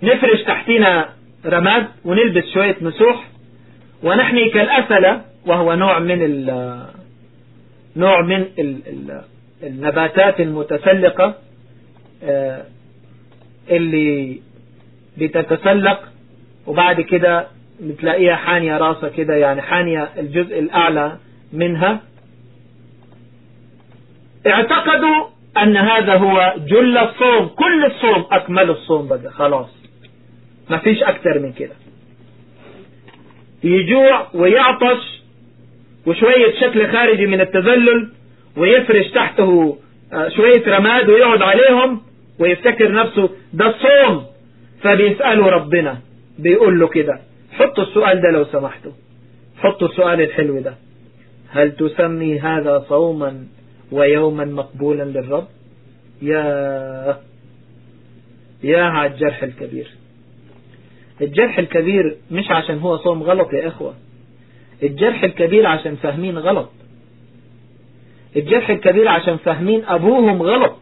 نفرش تحتنا رماد ونلبس شوية مسوح. ونحني كالأسلة وهو نوع من نوع من ال ال النباتات المتسلقة آه، اللي بتتسلق. وبعد كده بتلاقيها حانية راسها كده يعني حانية الجزء الأعلى منها. اعتقدوا أن هذا هو جل الصوم كل الصوم أكمل الصوم بقى خلاص. ما فيش أكثر من كده. يجوع ويعطش وشوية شكل خارجي من التذلل ويفرش تحته آه، شوية رماد ويقعد عليهم ويفتكر نفسه ده الصوم فبيسألوا ربنا بيقول له كده. حطوا السؤال ده لو سمحتوا. حطوا السؤال الحلو ده. هل تسمي هذا صوما ويوما مقبولا للرب؟ يا يا على الجرح الكبير. الجرح الكبير مش عشان هو صوم غلط يا إخوة. الجرح الكبير عشان فاهمين غلط. الجرح الكبير عشان فاهمين أبوهم غلط.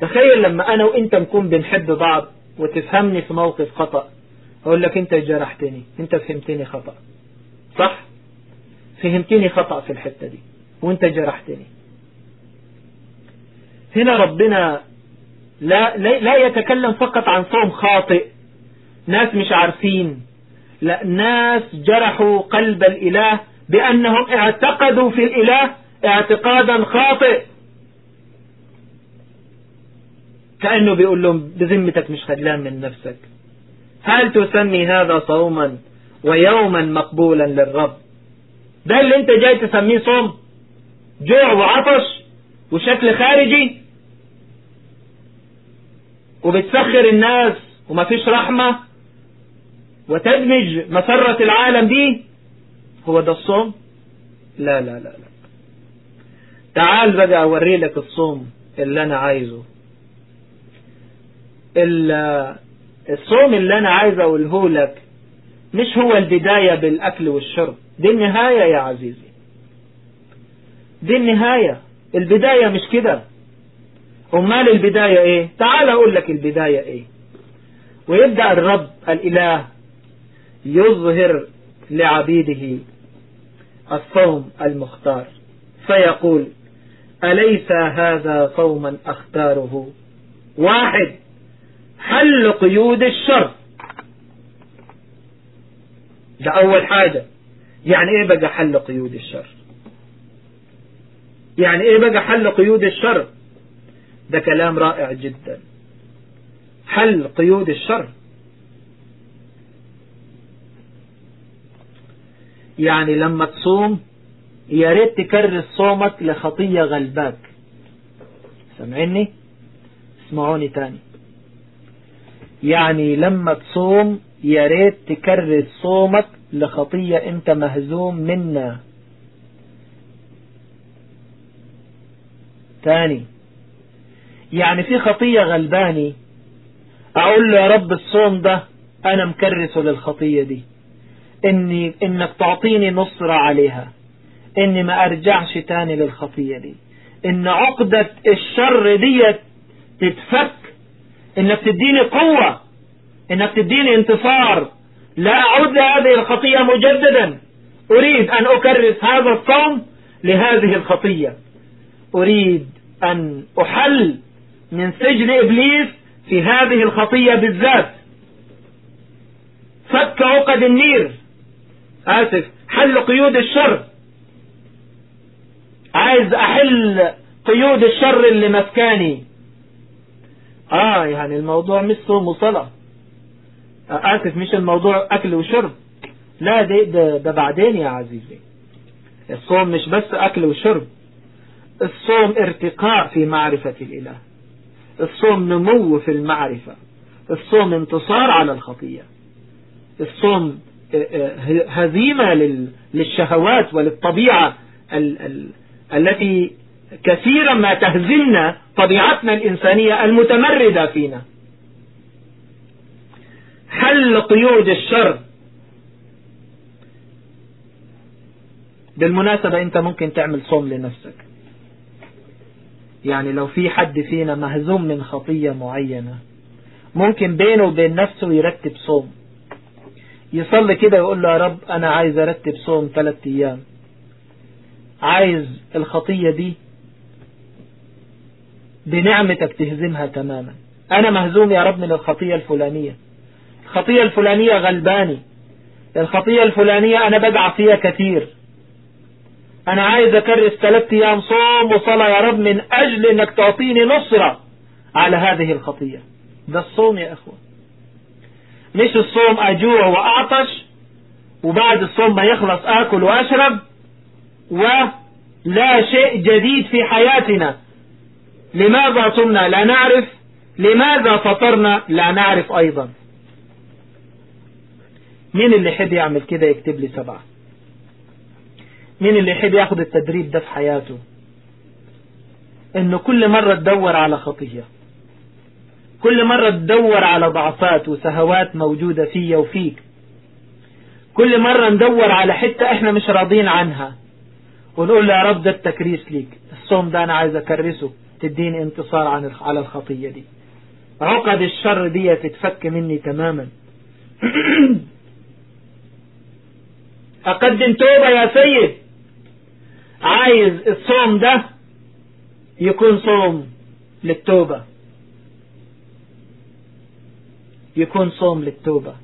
تخيل لما أنا وإنت نكون بنحب بعض وتفهمني في موقف خطأ. أقول لك أنت جرحتني أنت فهمتني خطأ. صح؟ فهمتني خطأ في الحتة دي وأنت جرحتني. هنا ربنا لا, لا يتكلم فقط عن صوم خاطئ. ناس مش عارفين. لا ناس جرحوا قلب الإله بأنهم اعتقدوا في الإله اعتقادا خاطئ. كأنه بيقول لهم بذمتك مش خدلان من نفسك. هل تسمي هذا صوما ويوما مقبولا للرب؟ ده اللي انت جاي تسميه صوم. جوع وعطش وشكل خارجي. وبتسخر الناس وما فيش رحمة. وتدمج مسرة العالم دي. هو ده الصوم؟ لا لا لا لا. تعال بقى أوري لك الصوم اللي أنا عايزه. الصوم اللي أنا عايز أقوله لك مش هو البداية بالأكل والشرب. دي النهاية يا عزيزي. دي النهاية. البداية مش كده. أمال البداية إيه؟ تعال أقول لك البداية إيه. ويبدأ الرب الإله يظهر لعبيده الصوم المختار. فيقول أليس هذا صوما أختاره؟ واحد. حل قيود الشر. ده أول حاجة. يعني إيه بقى حل قيود الشر؟ يعني إيه بقى حل قيود الشر؟ ده كلام رائع جدا. حل قيود الشر. يعني لما تصوم يا ريت تكرس صومك لخطية غلباك. سمعني اسمعوني تاني. يعني لما تصوم يا ريت تكرس صومك لخطية انت مهزوم منها. تاني يعني في خطية غلباني أقول له يا رب الصوم ده أنا مكرسه للخطية دي اني إنك تعطيني نصرة عليها إني ما أرجعش تاني للخطية دي إن عقدة الشر دي تتفك إنك تديني قوة إنك تديني انتصار. لا أعود لهذه الخطية مجددا. أريد أن أكرس هذا الصوم لهذه الخطية أريد أن أحل من سجن إبليس في هذه الخطية بالذات. فك عقد النير. آسف حل قيود الشر. عايز أحل قيود الشر اللي مسكاني. آه يعني الموضوع مش صوم وصلاة آسف مش الموضوع أكل وشرب. لا ده, ده, ده بعدين يا عزيزي. الصوم مش بس أكل وشرب. الصوم ارتقاء في معرفة الإله. الصوم نمو في المعرفة. الصوم انتصار على الخطية. الصوم آه، آه، هزيمة للشهوات وللطبيعة التي كثيرا ما تهزمنا طبيعتنا الإنسانية المتمردة فينا. حل قيود الشر. بالمناسبة أنت ممكن تعمل صوم لنفسك. يعني لو في حد فينا مهزوم من خطية معينة ممكن بينه وبين نفسه يرتب صوم. يصلي كده يقول له يا رب أنا عايز أرتب صوم ثلاثة أيام. عايز الخطية دي بنعمتك تهزمها تماما. أنا مهزوم يا رب من الخطية الفلانية. الخطية الفلانية غلباني. الخطية الفلانية أنا بدع فيها كثير. أنا عايز أكرس ثلاثة أيام صوم وصلاة يا رب من أجل أنك تعطيني نصرة على هذه الخطية. ده الصوم يا أخوة. مش الصوم أجوع وأعطش وبعد الصوم ما يخلص آكل وأشرب ولا شيء جديد في حياتنا. لماذا صمنا لا نعرف؟ لماذا فطرنا لا نعرف أيضا؟ مين اللي يحب يعمل كده يكتب لي سبعة؟ مين اللي يحب ياخد التدريب ده في حياته؟ إنه كل مرة تدور على خطية. كل مرة تدور على ضعفات وسهوات موجودة فيا وفيك. كل مرة ندور على حتة إحنا مش راضين عنها. ونقول يا رب ده التكريس ليك. الصوم ده أنا عايز أكرسه. تديني انتصار عن على الخطية دي. عقد الشر دي تتفك مني تماما. أقدم توبة يا سيد. عايز الصوم ده يكون صوم للتوبة. يكون صوم للتوبة.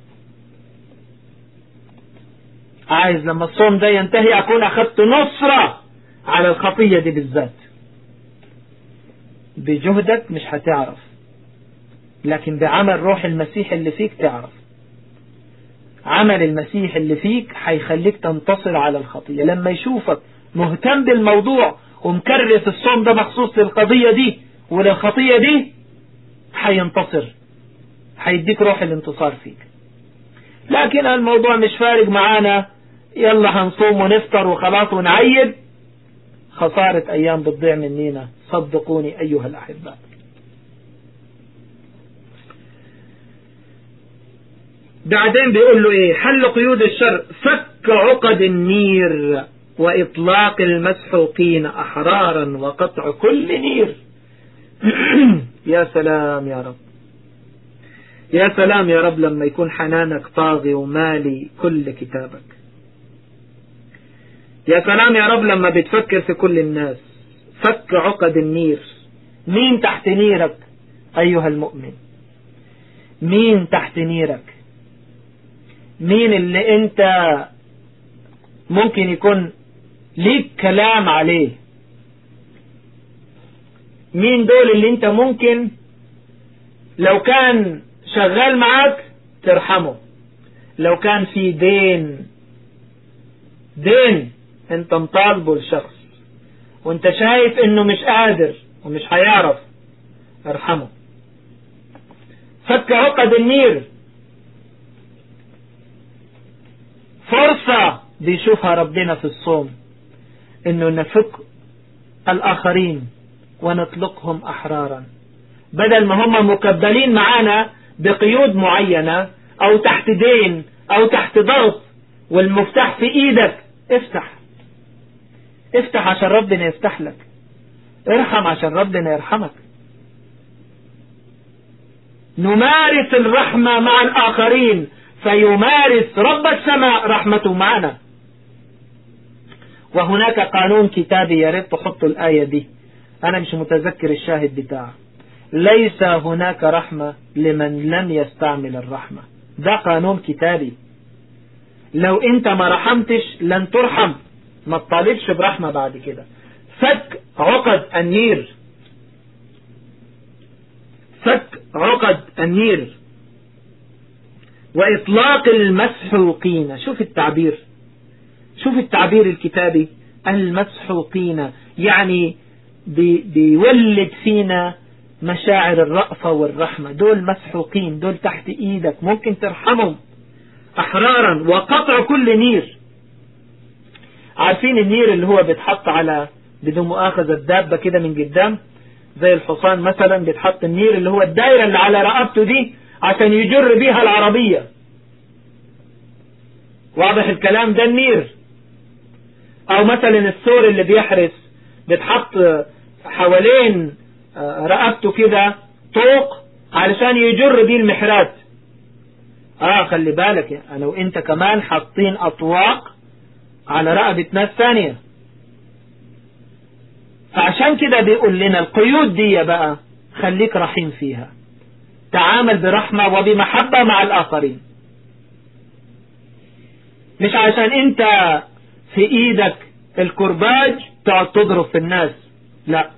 عايز لما الصوم ده ينتهي أكون أخذت نصرة على الخطية دي بالذات. بجهدك مش هتعرف. لكن بعمل روح المسيح اللي فيك تعرف. عمل المسيح اللي فيك هيخليك تنتصر على الخطية. لما يشوفك مهتم بالموضوع ومكرس الصوم ده مخصوص للقضية دي وللخطية دي هينتصر. هيديك روح الانتصار فيك. لكن الموضوع مش فارق معانا. يلا هنصوم ونفطر وخلاص ونعيد. خسارة أيام بتضيع مننا صدقوني أيها الأحباء بعدين بيقول له إيه؟ حل قيود الشر فك عقد النير وإطلاق المسحوقين أحرارا وقطع كل نير؟ يا سلام يا رب. يا سلام يا رب لما يكون حنانك طاغي ومالي كل كتابك. يا سلام يا رب لما بتفكر في كل الناس فك عقد النير. مين تحت نيرك أيها المؤمن؟ مين تحت نيرك؟ مين اللي أنت ممكن يكون ليك كلام عليه؟ مين دول اللي أنت ممكن لو كان شغال معاك ترحمه؟ لو كان في دين دين أنت مطالبه الشخص وأنت شايف إنه مش قادر ومش هيعرف ارحمه. فك عقد النير فرصة بيشوفها ربنا في الصوم إنه نفك الآخرين ونطلقهم أحرارا. بدل ما هم مكبلين معانا بقيود معينة أو تحت دين أو تحت ضغط والمفتاح في إيدك افتح. افتح عشان ربنا يفتح لك. ارحم عشان ربنا يرحمك. نمارس الرحمة مع الآخرين فيمارس رب السماء رحمته معنا. وهناك قانون كتابي يا ريت تحطوا الآية دي. أنا مش متذكر الشاهد بتاعه. ليس هناك رحمة لمن لم يستعمل الرحمة. ده قانون كتابي. لو أنت ما رحمتش لن ترحم. ما تطالبش برحمة بعد كده. فك عقد النير. فك عقد النير. وإطلاق المسحوقين. شوف التعبير. شوف التعبير الكتابي. المسحوقين. يعني بي بيولد فينا مشاعر الرأفة والرحمة. دول مسحوقين. دول تحت إيدك. ممكن ترحمهم. أحرارا. وقطع كل نير. عارفين النير اللي هو بيتحط على بدون مؤاخذة الدابة كده من قدام؟ زي الحصان مثلا بيتحط النير اللي هو الدايرة اللي على رقبته دي عشان يجر بيها العربية. واضح الكلام ده النير؟ أو مثلا السور اللي بيحرس بيتحط حوالين رقبته كده طوق علشان يجر بيه المحرات آه خلي بالك أنا وأنت كمان حاطين أطواق على رقبة ناس ثانية. فعشان كده بيقول لنا القيود دي بقى خليك رحيم فيها. تعامل برحمة وبمحبة مع الآخرين. مش عشان انت في إيدك الكرباج تقعد تضرب في الناس لا.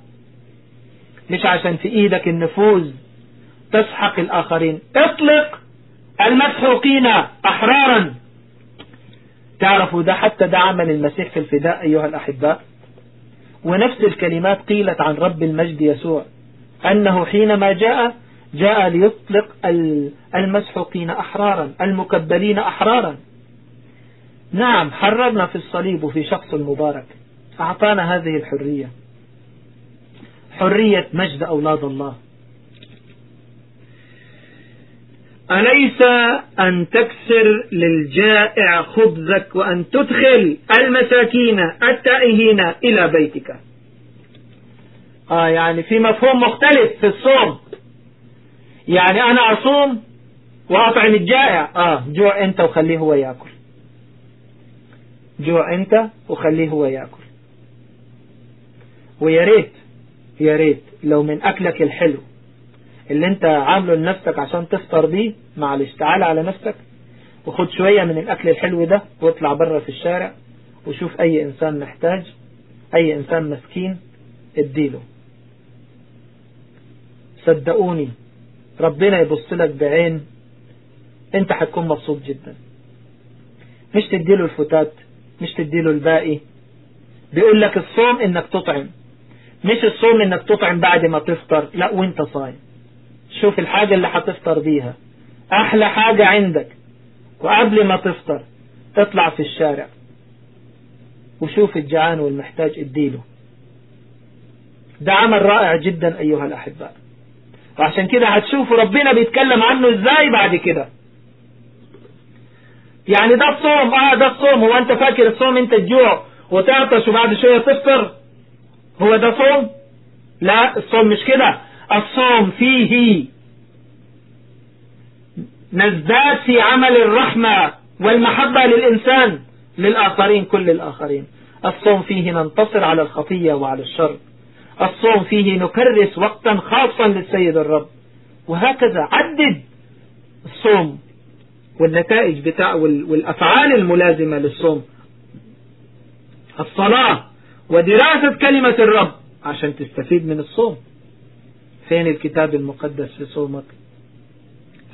مش عشان في إيدك النفوذ تسحق الآخرين. اطلق المسحوقين أحرارا. تعرفوا ده حتى ده عمل المسيح في الفداء أيها الاحباء ونفس الكلمات قيلت عن رب المجد يسوع أنه حينما جاء جاء ليطلق المسحوقين أحرارا المكبلين أحرارا. نعم حررنا في الصليب وفي شخص المبارك أعطانا هذه الحرية. حرية مجد أولاد الله. أليس أن تكسر للجائع خبزك وأن تدخل المساكين التائهين إلى بيتك؟ آه يعني في مفهوم مختلف في الصوم. يعني أنا أصوم وأطعم الجائع. آه جوع أنت وخليه هو يأكل. جوع أنت وخليه هو يأكل. ويا ريت يا ريت لو من أكلك الحلو. اللي انت عامله لنفسك عشان تفطر بيه معلش تعالى على نفسك وخد شوية من الأكل الحلو ده واطلع بره في الشارع وشوف أي إنسان محتاج أي إنسان مسكين اديله. صدقوني ربنا يبص لك بعين انت هتكون مبسوط جدا. مش تديله الفتات مش تديله الباقي. بيقول لك الصوم إنك تطعم مش الصوم إنك تطعم بعد ما تفطر لا وانت صايم. شوف الحاجة اللي هتفطر بيها. أحلى حاجة عندك. وقبل ما تفطر اطلع في الشارع. وشوف الجعان والمحتاج اديله. ده عمل رائع جدا أيها الاحباء وعشان كده هتشوفوا ربنا بيتكلم عنه إزاي بعد كده. يعني ده الصوم. آه ده الصوم. هو أنت فاكر الصوم أنت تجوع وتعطش وبعد شوية تفطر؟ هو ده صوم؟ لا الصوم مش كده. الصوم فيه نزداد في عمل الرحمة والمحبة للإنسان للآخرين كل الآخرين. الصوم فيه ننتصر على الخطية وعلى الشر. الصوم فيه نكرس وقتا خاصا للسيد الرب. وهكذا عدد الصوم والنتائج بتاع والأفعال الملازمة للصوم. الصلاة ودراسة كلمة الرب عشان تستفيد من الصوم. فين الكتاب المقدس في صومك؟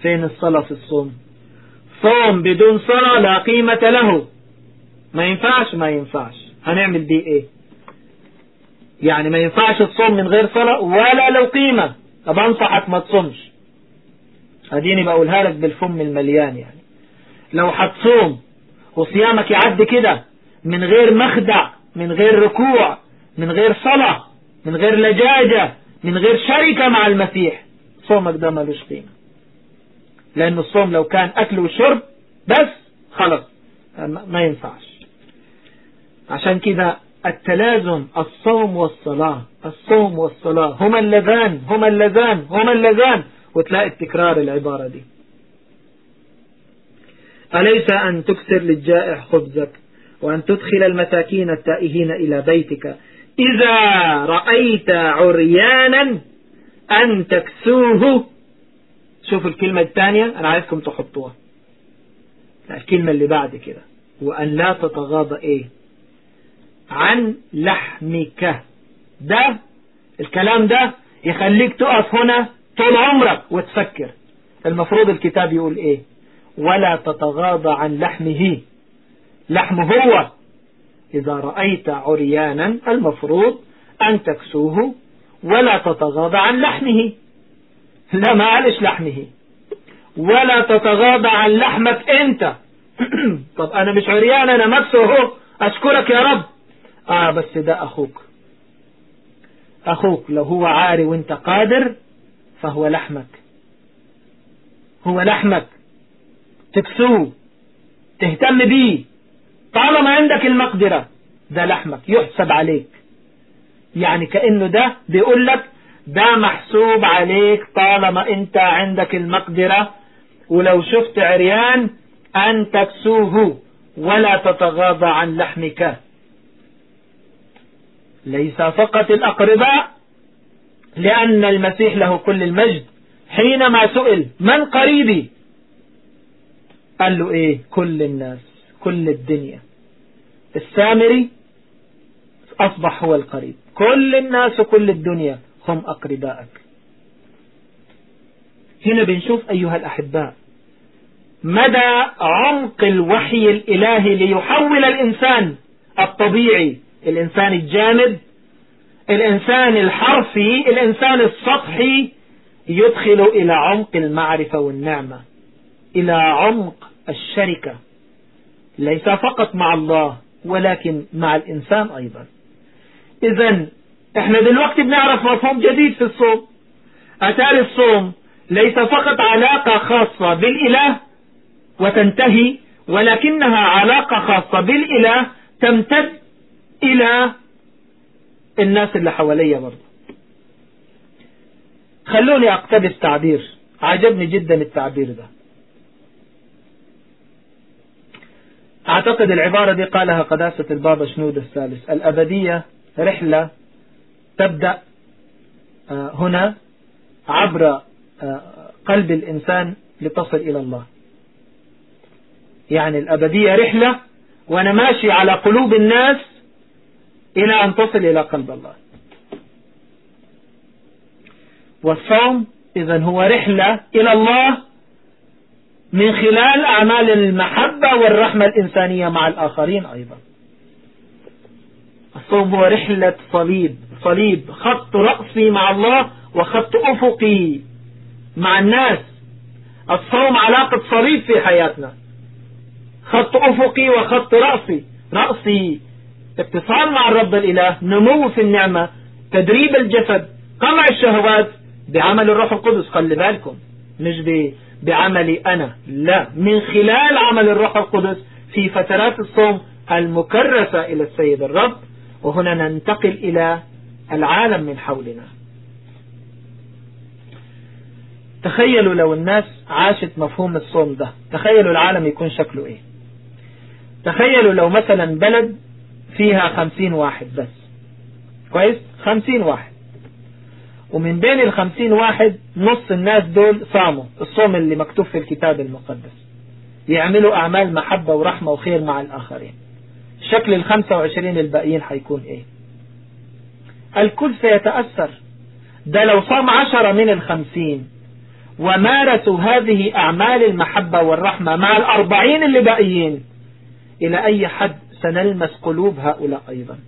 فين الصلاة في الصوم. صوم بدون صلاة لا قيمة له. ما ينفعش ما ينفعش. هنعمل بيه إيه؟ يعني ما ينفعش الصوم من غير صلاة ولا لو قيمة. طب أنصحك ما تصومش. أديني بقولها لك بالفم المليان يعني. لو هتصوم وصيامك يعدي كده من غير مخدع من غير ركوع من غير صلاة من غير لجاجة من غير شركة مع المسيح صومك ده ملوش قيمة. لأن الصوم لو كان أكل وشرب بس خلاص ما ينفعش. عشان كده التلازم الصوم والصلاة. الصوم والصلاة. هما اللذان هما اللذان هما اللذان. وتلاقي التكرار العبارة دي. أليس أن تكسر للجائع خبزك وأن تدخل المساكين التائهين إلى بيتك؟ إذا رأيت عريانا أن تكسوه شوف الكلمة الثانية أنا عايزكم تحطوها. الكلمة اللي بعد كده. وأن لا تتغاضى إيه؟ عن لحمك. ده الكلام ده يخليك تقف هنا طول عمرك وتفكر. المفروض الكتاب يقول إيه؟ ولا تتغاضى عن لحمه. لحمه هو. إذا رأيت عريانا المفروض أن تكسوه ولا تتغاضى عن لحمه. لا ما قالش لحمه. ولا تتغاضى عن لحمك انت. طب أنا مش عريان أنا مكسو أهو. أشكرك يا رب. آه بس ده أخوك. أخوك لو هو عاري وانت قادر فهو لحمك. هو لحمك. تكسوه. تهتم بيه. طالما عندك المقدرة ده لحمك. يحسب عليك. يعني كأنه ده بيقول لك ده محسوب عليك طالما انت عندك المقدرة ولو شفت عريان أن تكسوه ولا تتغاضى عن لحمك. ليس فقط الأقرباء لأن المسيح له كل المجد. حينما سئل من قريبي؟ قال له إيه كل الناس كل الدنيا. السامري أصبح هو القريب. كل الناس وكل الدنيا. هم أقربائك. هنا بنشوف أيها الأحباء مدى عمق الوحي الإلهي ليحول الإنسان الطبيعي الإنسان الجامد الإنسان الحرفي الإنسان السطحي يدخل إلى عمق المعرفة والنعمة إلى عمق الشركة. ليس فقط مع الله ولكن مع الإنسان أيضا. إذا إحنا دلوقتي بنعرف مفهوم جديد في الصوم. أتاري الصوم ليس فقط علاقة خاصة بالإله وتنتهي ولكنها علاقة خاصة بالإله تمتد إلى الناس اللي حواليا برضه. خلوني أقتبس تعبير. عجبني جدا التعبير ده. أعتقد العبارة دي قالها قداسة البابا شنود الثالث. الأبدية رحلة تبدأ آه، هنا عبر آه، قلب الإنسان لتصل إلى الله. يعني الأبدية رحلة وأنا ماشي على قلوب الناس إلى أن تصل إلى قلب الله. والصوم إذا هو رحلة إلى الله من خلال أعمال المحبة والرحمة الإنسانية مع الآخرين أيضا. الصوم هو رحلة صليب. صليب خط رأسي مع الله وخط أفقي مع الناس. الصوم علاقة صليب في حياتنا. خط أفقي وخط رأسي. رأسي اتصال مع الرب الإله نمو في النعمة تدريب الجسد قمع الشهوات بعمل الروح القدس. خلي بالكم مش بعملي أنا لا. من خلال عمل الروح القدس في فترات الصوم المكرسة إلى السيد الرب. وهنا ننتقل إلى العالم من حولنا. تخيلوا لو الناس عاشت مفهوم الصوم ده. تخيلوا العالم يكون شكله إيه. تخيلوا لو مثلا بلد فيها خمسين واحد بس. كويس؟ خمسين واحد. ومن بين الخمسين واحد نص الناس دول صاموا. الصوم اللي مكتوب في الكتاب المقدس. يعملوا أعمال محبة ورحمة وخير مع الآخرين. شكل الخمسة وعشرين الباقيين حيكون إيه؟ الكل سيتأثر. ده لو صام عشرة من الخمسين. ومارسوا هذه أعمال المحبة والرحمة مع الأربعين اللي باقيين. إلى أي حد سنلمس قلوب هؤلاء أيضا.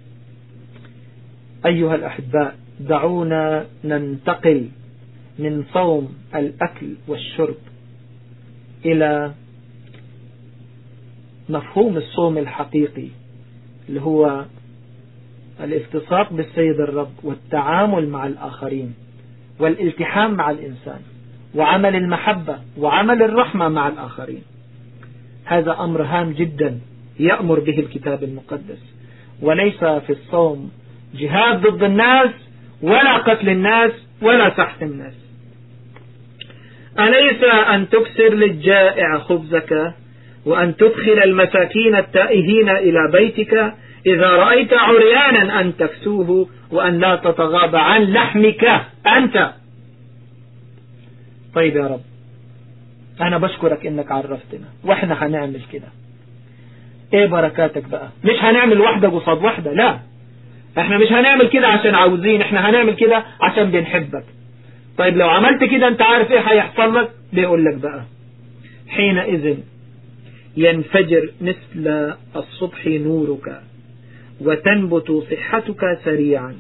أيها الأحباء دعونا ننتقل من صوم الأكل والشرب إلى مفهوم الصوم الحقيقي اللي هو الالتصاق بالسيد الرب والتعامل مع الآخرين والالتحام مع الإنسان وعمل المحبة وعمل الرحمة مع الآخرين. هذا أمر هام جدا يأمر به الكتاب المقدس. وليس في الصوم جهاد ضد الناس ولا قتل الناس ولا سحت الناس. أليس أن تكسر للجائع خبزك وأن تدخل المساكين التائهين إلى بيتك إذا رأيت عريانا أن تكسوه وأن لا تتغاضى عن لحمك أنت. طيب يا رب أنا بشكرك إنك عرفتنا وإحنا هنعمل كده. إيه بركاتك بقى؟ مش هنعمل واحدة قصاد واحدة لا. إحنا مش هنعمل كده عشان عاوزين إحنا هنعمل كده عشان بنحبك. طيب لو عملت كده أنت عارف إيه هيحصل لك؟ بيقول لك بقى حينئذ ينفجر مثل الصبح نورك. وتنبت صحتك سريعا.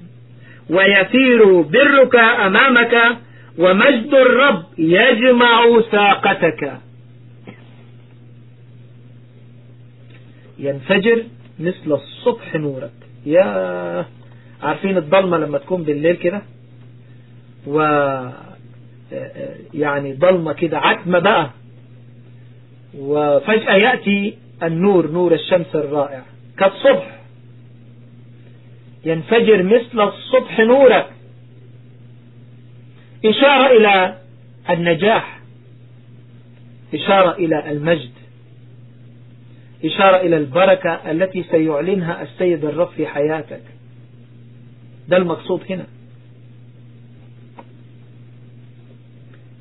ويسير برك أمامك ومجد الرب يجمع ساقتك. ينفجر مثل الصبح نورك. يا عارفين الضلمة لما تكون بالليل كده؟ و يعني ضلمة كده عتمة بقى. وفجأة يأتي النور نور الشمس الرائع. كالصبح. ينفجر مثل الصبح نورك. إشارة إلى النجاح. إشارة إلى المجد. إشارة إلى البركة التي سيعلنها السيد الرب في حياتك. ده المقصود هنا.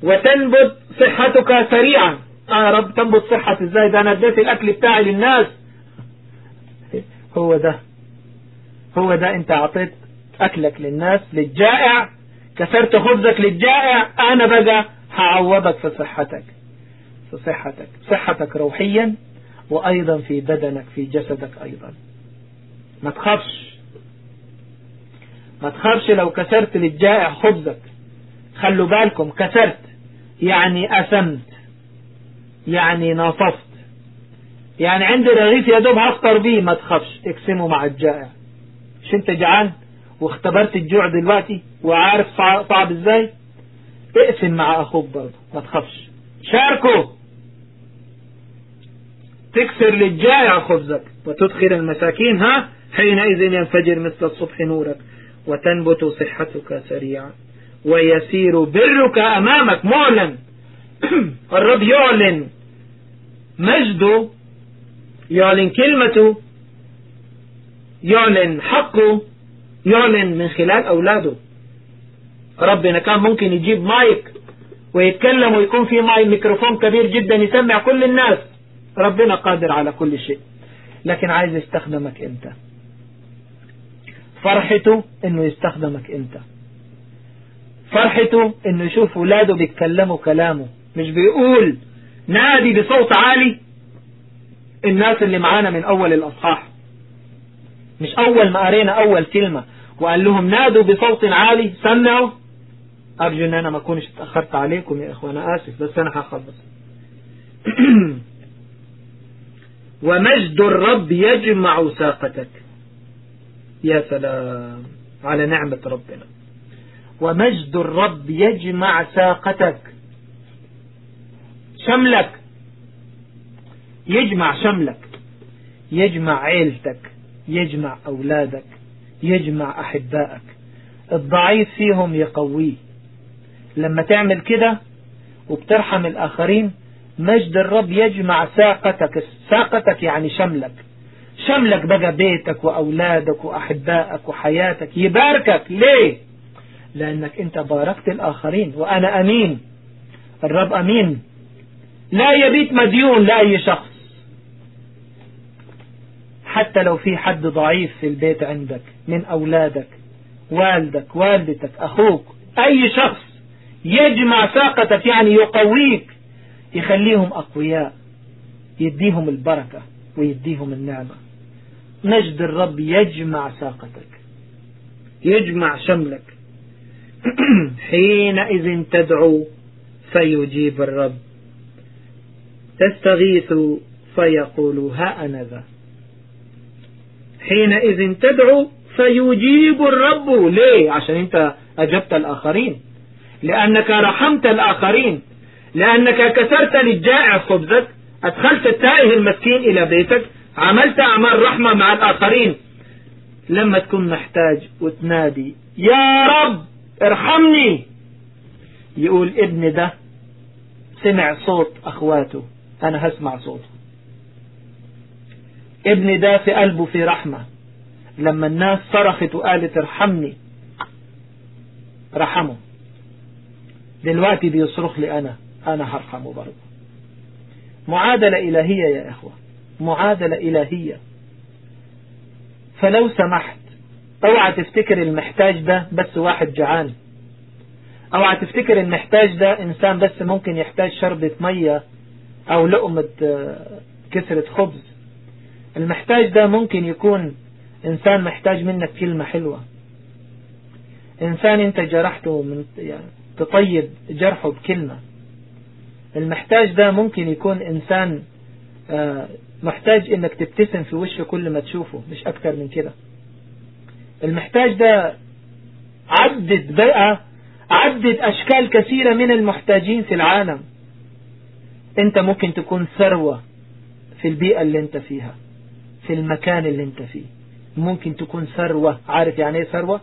وتنبت صحتك سريعا. آه رب تنبت صحة إزاي؟ ده أنا أديت الأكل بتاعي للناس. هو ده. هو ده انت اعطيت اكلك للناس للجائع كسرت خبزك للجائع أنا بقى هعوضك في صحتك. في صحتك. صحتك روحيا وأيضا في بدنك في جسدك أيضا. ما تخافش. ما تخافش لو كسرت للجائع خبزك. خلوا بالكم كسرت يعني أسمت يعني ناصفت يعني عندي رغيف يا دوب هفطر بيه ما تخافش. اقسمه مع الجائع. مش انت جعان واختبرت الجوع دلوقتي وعارف صعب إزاي؟ اقسم مع أخوك برضه ما تخافش. شاركه. تكسر للجائع خبزك وتدخل المساكين ها؟ حينئذ ينفجر مثل الصبح نورك. وتنبت صحتك سريعا. ويسير برك أمامك معلن. الرب يعلن. مجده يعلن كلمته. يعلن حقه يعلن من خلال أولاده. ربنا كان ممكن يجيب مايك ويتكلم ويكون في معي ميكروفون كبير جدا يسمع كل الناس. ربنا قادر على كل شيء. لكن عايز يستخدمك أنت. فرحته إنه يستخدمك أنت. فرحته إنه يشوف ولاده بيتكلموا كلامه. مش بيقول نادي بصوت عالي. الناس اللي معانا من أول الأصحاح. مش أول ما قرينا أول كلمة وقال لهم نادوا بصوت عالي سمعوا؟ أرجو إن أنا ما أكونش اتأخرت عليكم يا اخوة أنا آسف بس أنا هخلص. ومجد الرب يجمع ساقتك. يا سلام على نعمة ربنا. ومجد الرب يجمع ساقتك. شملك. يجمع شملك. يجمع عيلتك. يجمع أولادك يجمع أحبائك. الضعيف فيهم يقويه. لما تعمل كده وبترحم الآخرين مجد الرب يجمع ساقتك ساقتك يعني شملك. شملك بقى بيتك وأولادك وأحبائك وحياتك. يباركك. ليه؟ لأنك أنت باركت الآخرين وأنا أمين. الرب أمين. لا يبيت مديون لأي شخص. حتى لو في حد ضعيف في البيت عندك من أولادك والدك والدتك أخوك أي شخص يجمع ساقتك يعني يقويك يخليهم أقوياء يديهم البركة ويديهم النعمة. مجد الرب يجمع ساقتك يجمع شملك. حينئذ تدعو فيجيب الرب. تستغيث فيقول ها أنا ذا. حينئذ تدعو فيجيب الرب. ليه؟ عشان انت أجبت الآخرين. لأنك رحمت الآخرين. لأنك كسرت للجائع خبزك. أدخلت التائه المسكين إلى بيتك. عملت أعمال رحمة مع الآخرين. لما تكون محتاج وتنادي يا رب ارحمني. يقول ابن ده سمع صوت أخواته. أنا هسمع صوته. ابني ده في قلبه في رحمة. لما الناس صرخت وقالت ارحمني رحمه. دلوقتي بيصرخ لي أنا أنا هرحمه برضه. معادلة إلهية يا إخوة معادلة إلهية. فلو سمحت أوعى تفتكر المحتاج ده بس واحد جعان. أوعى تفتكر المحتاج ده إنسان بس ممكن يحتاج شربة مية أو لقمة كسرة خبز. المحتاج ده ممكن يكون إنسان محتاج منك كلمة حلوة. إنسان أنت جرحته من يعني تطيب جرحه بكلمة. المحتاج ده ممكن يكون إنسان محتاج إنك تبتسم في وشه كل ما تشوفه مش أكتر من كده. المحتاج ده عدد بقى عدد أشكال كثيرة من المحتاجين في العالم. أنت ممكن تكون ثروة في البيئة اللي أنت فيها. في المكان اللي انت فيه. ممكن تكون ثروة. عارف يعني إيه ثروة؟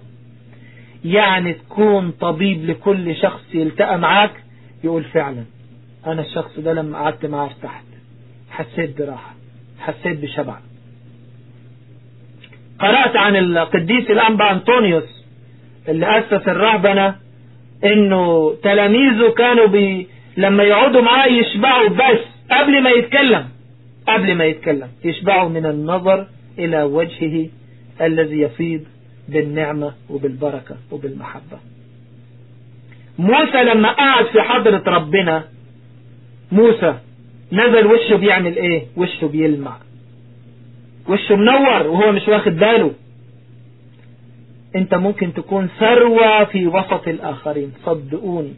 يعني تكون طبيب لكل شخص يلتقى معاك يقول فعلا أنا الشخص ده لما قعدت معاه ارتحت. حسيت براحة. حسيت بشبع. قرأت عن القديس الأنبا أنطونيوس اللي أسس الرهبنة إنه تلاميذه كانوا بي لما يقعدوا معاه يشبعوا بس قبل ما يتكلم. قبل ما يتكلم يشبعوا من النظر إلى وجهه الذي يفيض بالنعمة وبالبركة وبالمحبة. موسى لما قعد في حضرة ربنا موسى نزل وشه بيعمل إيه؟ وشه بيلمع. وشه منور وهو مش واخد باله. أنت ممكن تكون ثروة في وسط الآخرين صدقوني.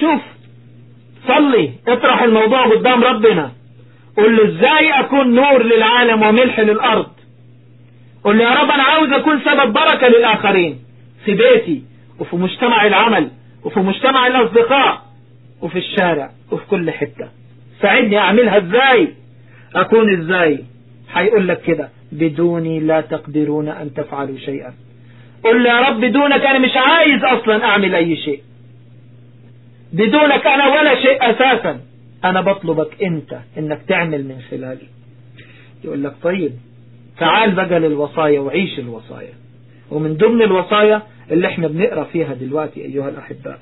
شوف صلي اطرح الموضوع قدام ربنا. قل له إزاي أكون نور للعالم وملح للأرض؟ قل له يا رب أنا عاوز أكون سبب بركة للآخرين في بيتي وفي مجتمع العمل وفي مجتمع الأصدقاء وفي الشارع وفي كل حتة. ساعدني أعملها إزاي؟ أكون إزاي؟ هيقول لك كده بدوني لا تقدرون أن تفعلوا شيئا. قل يا رب بدونك أنا مش عايز أصلا أعمل أي شيء. بدونك أنا ولا شيء أساسا. أنا بطلبك أنت إنك تعمل من خلالي يقول لك طيب تعال بقى للوصايا وعيش الوصايا. ومن ضمن الوصايا اللي إحنا بنقرأ فيها دلوقتي أيها الأحباء.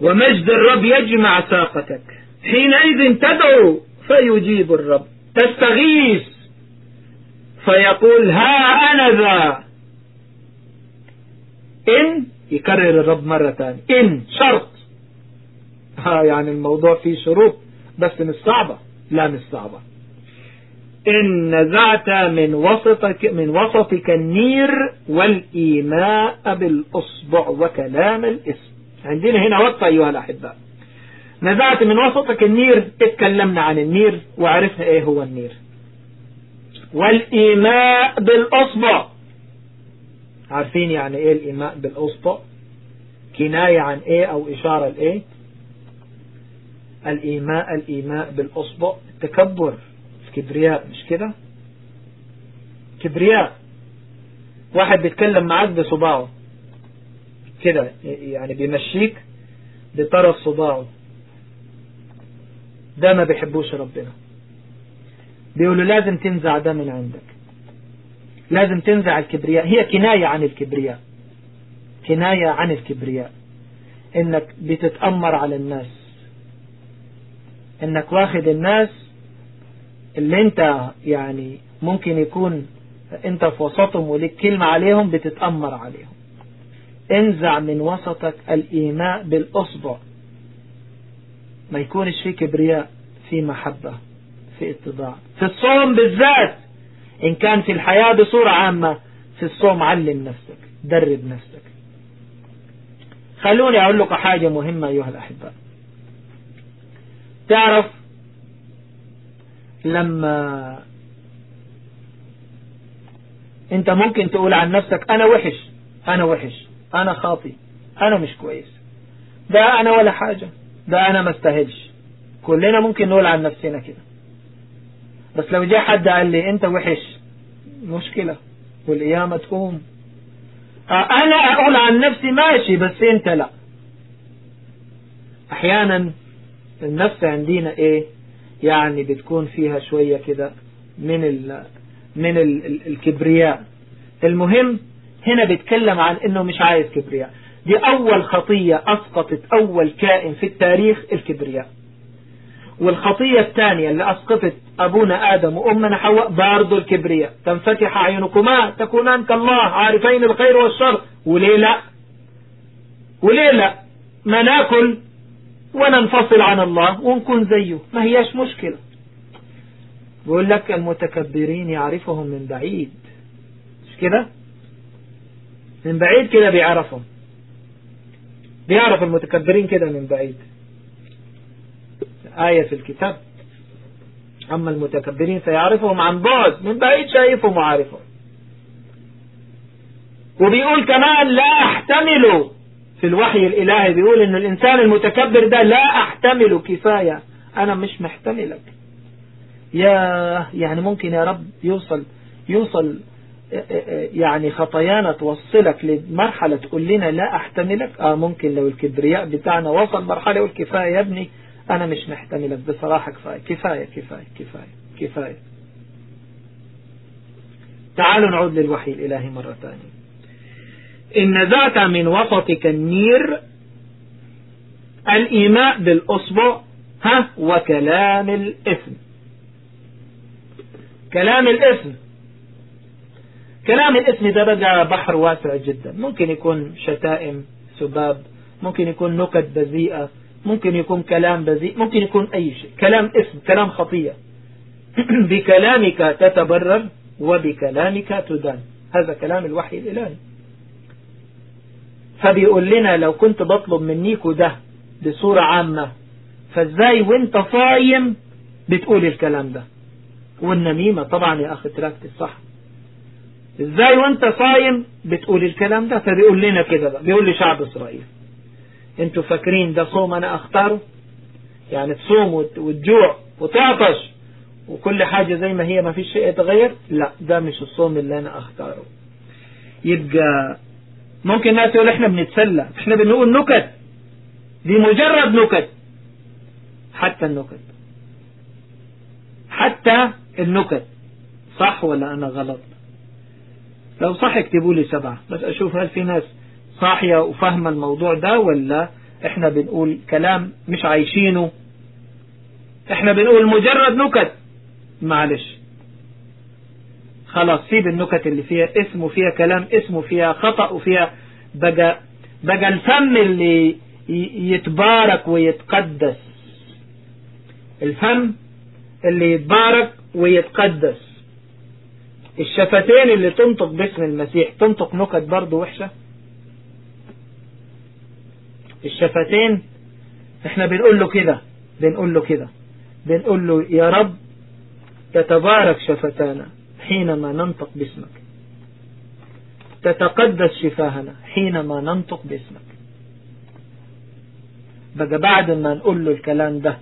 ومجد الرب يجمع ساقتك. حينئذ تدعو فيجيب الرب. تستغيث فيقول ها أنا ذا. إن يكرر الرب مرة ثانية إن شرط. ها يعني الموضوع فيه شروط بس مش صعبة. لا مش صعبة. إن نزعت من وسطك من وسطك النير والإيماء بالأصبع وكلام الاسم. عندنا هنا وقت أيها الأحباء نزعت من وسطك النير اتكلمنا عن النير وعرفنا إيه هو النير. والإيماء بالأصبع. عارفين يعني إيه الإيماء بالأصبع كناية عن إيه أو إشارة لإيه؟ الإيماء الإيماء بالأصبع التكبر كبرياء مش كده؟ كبرياء. واحد بيتكلم معاك بصباعه. كده يعني بيمشيك بطرف صباعه. ده ما بيحبوش ربنا. بيقولوا لازم تنزع ده من عندك. لازم تنزع الكبرياء. هي كناية عن الكبرياء. كناية عن الكبرياء. إنك بتتأمر على الناس. إنك واخد الناس اللي أنت يعني ممكن يكون أنت في وسطهم وليك كلمة عليهم بتتأمر عليهم. انزع من وسطك الإيماء بالأصبع. ما يكونش في كبرياء في محبة في اتضاع. في الصوم بالذات. إن كان في الحياة بصورة عامة في الصوم علم نفسك درب نفسك. خلوني أقول لك حاجة مهمة أيها الأحباء تعرف لما أنت ممكن تقول عن نفسك أنا وحش أنا وحش أنا خاطي أنا مش كويس ده أنا ولا حاجة ده أنا ما استاهلش. كلنا ممكن نقول عن نفسنا كده. بس لو جاء حد قال لي أنت وحش مشكلة والقيامة تقوم. أنا أقول عن نفسي ماشي بس أنت لا. أحيانا النفس عندنا إيه؟ يعني بتكون فيها شوية كده من ال من ال الكبرياء. المهم هنا بيتكلم عن إنه مش عايز كبرياء. دي أول خطية أسقطت أول كائن في التاريخ الكبرياء. والخطية الثانية اللي أسقطت أبونا آدم وأمنا حواء برضه الكبرياء. تنفتح اعينكما تكونان كالله عارفين الخير والشر. وليه لا؟ وليه لا؟ ما ناكل وننفصل عن الله ونكون زيه. ما هياش مشكلة. بيقول لك المتكبرين يعرفهم من بعيد. مش كده؟ من بعيد كده بيعرفهم. بيعرف المتكبرين كده من بعيد. آية في الكتاب. أما المتكبرين فيعرفهم عن بعد من بعيد شايفهم وعارفهم. وبيقول كمان لا أحتمل في الوحي الإلهي بيقول إن الإنسان المتكبر ده لا أحتمل كفاية. أنا مش محتملك. يا يعني ممكن يا رب يوصل يوصل يعني خطايانا توصلك لمرحلة تقول لنا لا أحتملك. آه ممكن لو الكبرياء بتاعنا وصل مرحلة يقول كفاية يا ابني. أنا مش محتملك بصراحة كفاية كفاية كفاية كفاية كفاية. تعالوا نعود للوحي الإلهي مرة ثانية. إن نزعت من وسطك النير الإيماء بالأصبع ها وكلام الإثم. كلام الإثم. كلام الإثم ده بقى بحر واسع جدا. ممكن يكون شتائم سباب. ممكن يكون نكت بذيئة. ممكن يكون كلام بذيء ممكن يكون أي شيء كلام اسم كلام خطية بكلامك تتبرر وبكلامك تدان. هذا كلام الوحي الإلهي. فبيقول لنا لو كنت بطلب منيكوا ده بصورة عامة فازاي وانت صايم بتقول الكلام ده؟ والنميمة طبعا يا أخي تراكت الصح. إزاي وانت صايم بتقول الكلام ده؟ فبيقول لنا كده بقى بيقول لشعب إسرائيل. أنتوا فاكرين ده صوم أنا اختاره؟ يعني تصوم وتجوع وتعطش وكل حاجة زي ما هي ما فيش شيء يتغير؟ لا ده مش الصوم اللي أنا اختاره. يبقى ممكن الناس يقول إحنا بنتسلى إحنا بنقول نكت. دي مجرد نكت. حتى النكت. حتى النكت. صح ولا أنا غلط؟ لو صح اكتبوا لي سبعة بس أشوف هل في ناس صاحية وفاهمة الموضوع ده ولا إحنا بنقول كلام مش عايشينه؟ إحنا بنقول مجرد نكت. معلش. خلاص سيب النكت اللي فيها اسم وفيها كلام اسم وفيها خطأ وفيها بقى بقى الفم اللي يتبارك ويتقدس. الفم اللي يتبارك ويتقدس. الشفتين اللي تنطق باسم المسيح تنطق نكت برضه وحشة؟ الشفتين إحنا بنقول له كده بنقول له كده بنقول له يا رب تتبارك شفتانا حينما ننطق باسمك. تتقدس شفاهنا حينما ننطق باسمك. بقى بعد ما نقول له الكلام ده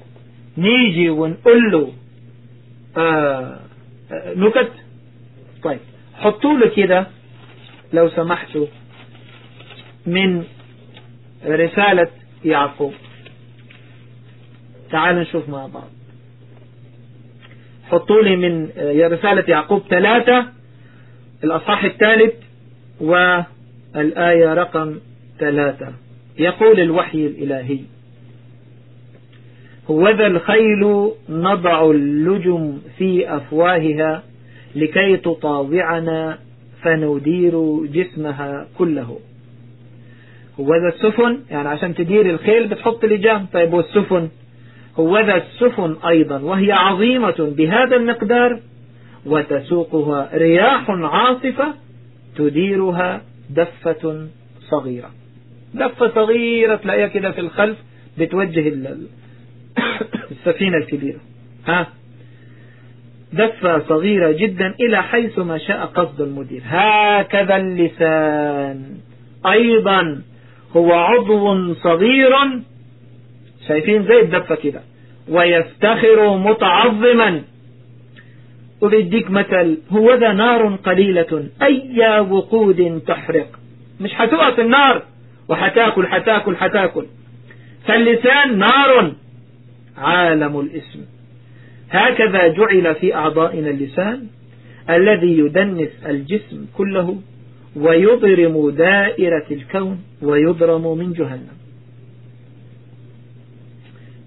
نيجي ونقول له آه نكت. طيب حطوا له كده لو سمحتوا من رسالة يعقوب. تعالوا نشوف مع بعض. حطوا لي من رسالة يعقوب ثلاثة الأصحاح الثالث والآية رقم ثلاثة. يقول الوحي الإلهي هوذا الخيل نضع اللجم في أفواهها لكي تطاوعنا فندير جسمها كله. هوذا السفن يعني عشان تدير الخيل بتحط لجام طيب والسفن؟ هوذا السفن أيضا وهي عظيمة بهذا المقدار وتسوقها رياح عاصفة تديرها دفة صغيرة. دفة صغيرة تلاقيها كده في الخلف بتوجه السفينة الكبيرة. ها؟ دفة صغيرة جدا إلى حيث ما شاء قصد المدير. هكذا اللسان. أيضا هو عضو صغير شايفين زي الدفة كده. ويفتخر متعظما. وبيديك مثل هو ذا نار قليلة. أي وقود تحرق؟ مش هتقف النار. وحتاكل حتاكل حتاكل. فاللسان نار. عالم الاسم. هكذا جعل في أعضائنا اللسان الذي يدنس الجسم كله. ويضرم دائرة الكون ويضرم من جهنم.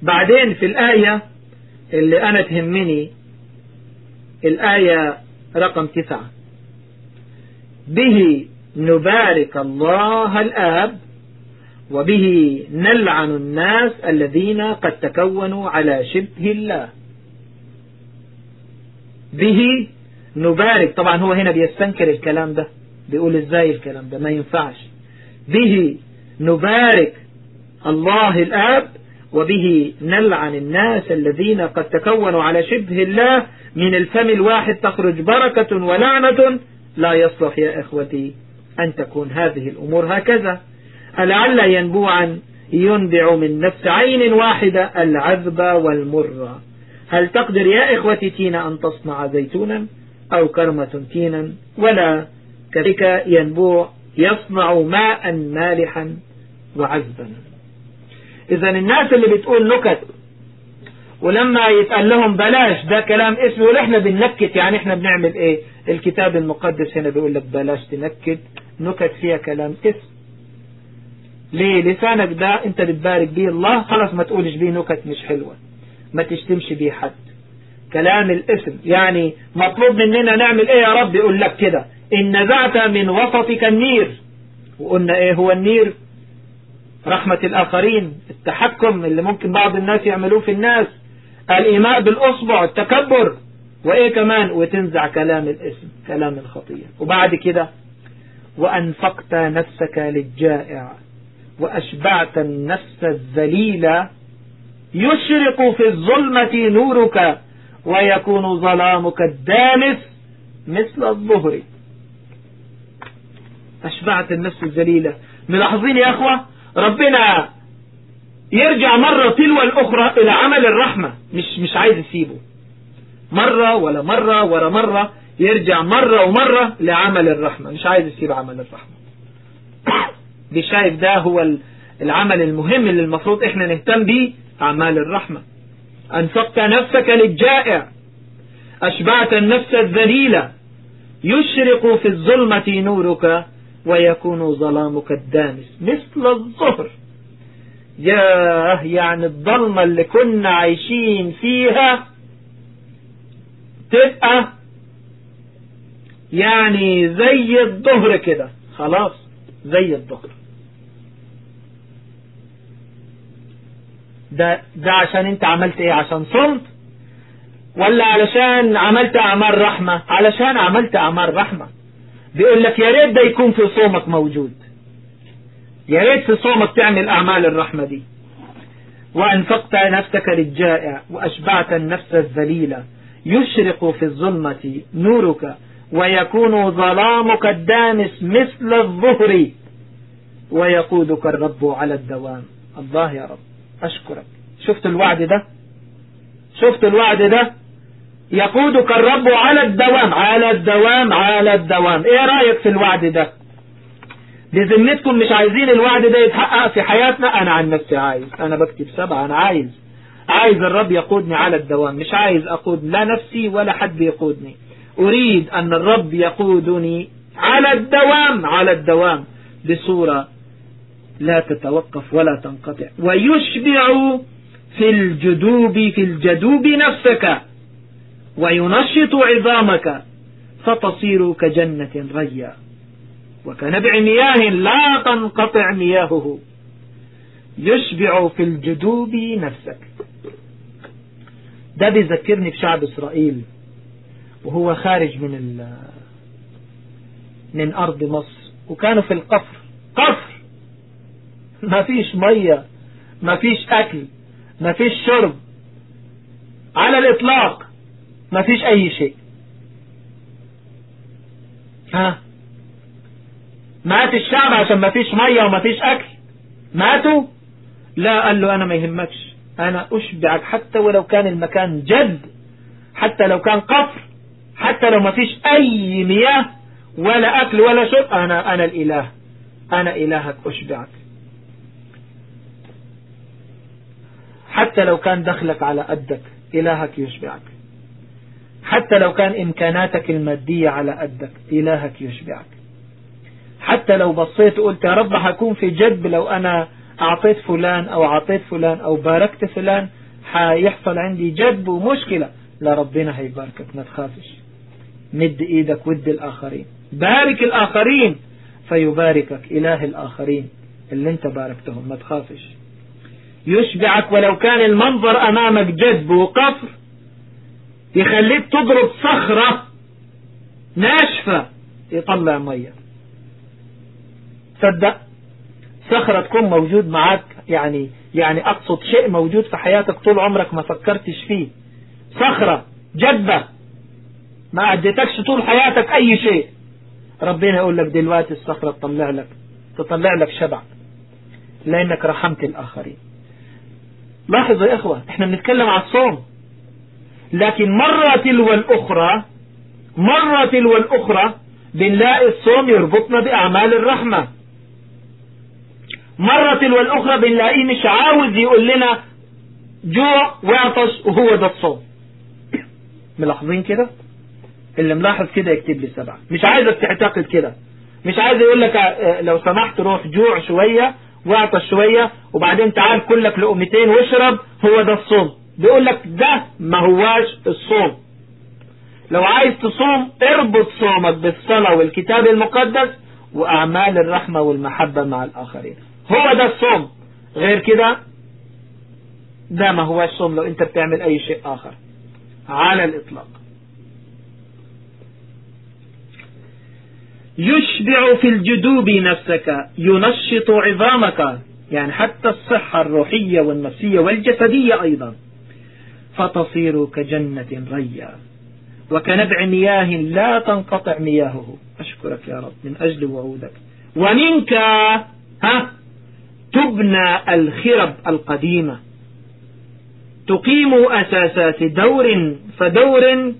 بعدين في الآية اللي أنا تهمني الآية رقم تسعة. به نبارك الله الآب وبه نلعن الناس الذين قد تكونوا على شبه الله. به نبارك طبعا هو هنا بيستنكر الكلام ده. بيقول إزاي الكلام ده؟ ما ينفعش. به نبارك الله الآب وبه نلعن الناس الذين قد تكونوا على شبه الله من الفم الواحد تخرج بركة ولعنة. لا يصلح يا إخوتي أن تكون هذه الأمور هكذا. ألعل ينبوعا ينبع من نفس عين واحدة العذبة والمرة هل تقدر يا إخوتي تينا أن تصنع زيتونا أو كرمة تينا؟ ولا. كذلك ينبوع يصنع ماء مالحا وعذبا. إذا الناس اللي بتقول نكت ولما يتقال لهم بلاش ده كلام ولا إحنا بننكت. يعني إحنا بنعمل إيه؟ الكتاب المقدس هنا بيقول لك بلاش تنكت. نكت فيها كلام اسم. ليه؟ لسانك ده أنت بتبارك بيه الله خلاص ما تقولش بيه نكت مش حلوة. ما تشتمش بيه حد. كلام الاسم يعني مطلوب مننا نعمل إيه يا رب؟ يقول لك كده. إن نزعت من وسطك النير. وقلنا إيه هو النير؟ رحمة الآخرين التحكم اللي ممكن بعض الناس يعملوه في الناس. الإيماء بالأصبع التكبر. وإيه كمان؟ وتنزع كلام الاسم كلام الخطية وبعد كده وأنفقت نفسك للجائع وأشبعت النفس الذليلة يشرق في الظلمة نورك ويكون ظلامك الدامس مثل الظهر. أشبعت النفس الذليلة. ملاحظين يا أخوة؟ ربنا يرجع مرة تلو الأخرى إلى عمل الرحمة. مش مش عايز يسيبه. مرة ولا مرة ولا مرة يرجع مرة ومرة لعمل الرحمة. مش عايز يسيب عمل الرحمة. دي شايف ده هو العمل المهم اللي المفروض إحنا نهتم به أعمال الرحمة. أنفقت نفسك للجائع. أشبعت النفس الذليلة. يشرق في الظلمة نورك. ويكون ظلامك الدامس مثل الظهر. ياه يعني الظلمة اللي كنا عايشين فيها تبقى يعني زي الظهر كده. خلاص زي الظهر. ده ده عشان انت عملت إيه؟ عشان صمت؟ ولا علشان عملت اعمال رحمة؟ علشان عملت اعمال رحمة. بيقول لك يا ريت ده يكون في صومك موجود. يا ريت في صومك تعمل أعمال الرحمة دي. وأنفقت نفسك للجائع وأشبعت النفس الذليلة يشرق في الظلمة نورك ويكون ظلامك الدامس مثل الظهر. ويقودك الرب على الدوام. الله يا رب. أشكرك. شفت الوعد ده؟ شفت الوعد ده؟ يقودك الرب على الدوام على الدوام على الدوام. إيه رأيك في الوعد ده؟ بذمتكم مش عايزين الوعد ده يتحقق في حياتنا؟ أنا عن نفسي عايز. أنا بكتب سبعة أنا عايز. عايز الرب يقودني على الدوام. مش عايز أقود لا نفسي ولا حد يقودني. أريد أن الرب يقودني على الدوام على الدوام. بصورة لا تتوقف ولا تنقطع. ويشبع في الجدوب في الجدوب نفسك. وينشط عظامك فتصير كجنة ريا وكنبع مياه لا تنقطع مياهه. يشبع في الجدوب نفسك. ده بيذكرني بشعب إسرائيل وهو خارج من من أرض مصر. وكانوا في القفر قفر ما فيش مية ما فيش أكل ما فيش شرب. على الإطلاق! ما فيش أي شيء. ها؟ مات الشعب عشان ما فيش مية وما فيش أكل. ماتوا؟ لا قال له أنا ما يهمكش. أنا أشبعك حتى ولو كان المكان جد حتى لو كان قفر حتى لو ما فيش أي مياه ولا أكل ولا شرب. أنا أنا الإله. أنا إلهك أشبعك. حتى لو كان دخلك على قدك إلهك يشبعك. حتى لو كان إمكاناتك المادية على قدك إلهك يشبعك. حتى لو بصيت وقلت يا رب حكون في جد لو أنا أعطيت فلان أو أعطيت فلان أو باركت فلان حيحصل عندي جد ومشكلة. لا ربنا هيباركك ما تخافش. مد إيدك ود الآخرين. بارك الآخرين فيباركك إله الآخرين اللي انت باركتهم ما تخافش. يشبعك ولو كان المنظر أمامك جذب وقفر يخليك تضرب صخرة ناشفة يطلع مية. صدق صخرة تكون موجود معك يعني يعني أقصد شيء موجود في حياتك طول عمرك ما فكرتش فيه. صخرة جدبة ما أديتكش طول حياتك أي شيء. ربنا يقول لك دلوقتي الصخرة تطلع لك تطلع لك شبع. لأنك رحمت الآخرين. لاحظوا يا إخوة إحنا بنتكلم على الصوم. لكن مرة تلو الأخرى مرة تلو الأخرى بنلاقي الصوم يربطنا بأعمال الرحمة. مرة تلو الأخرى بنلاقيه مش عاوز يقول لنا جوع وعطش وهو ده الصوم. ملاحظين كده؟ اللي ملاحظ كده يكتب لي سبعة. مش عايزك تعتقد كده. مش عايز يقول لك لو سمحت روح جوع شوية واعطش شوية وبعدين تعال كلك لقمتين واشرب هو ده الصوم. بيقول لك ده ما هواش الصوم. لو عايز تصوم اربط صومك بالصلاة والكتاب المقدس وأعمال الرحمة والمحبة مع الآخرين. هو ده الصوم. غير كده ده ما هو الصوم لو انت بتعمل أي شيء آخر. على الإطلاق. يشبع في الجدوب نفسك ينشط عظامك يعني حتى الصحة الروحية والنفسية والجسدية أيضا. فتصير كجنة ريا. وكنبع مياه لا تنقطع مياهه. أشكرك يا رب من أجل وعودك. ومنك ها تبنى الخرب القديمة. تقيم أساسات دور فدور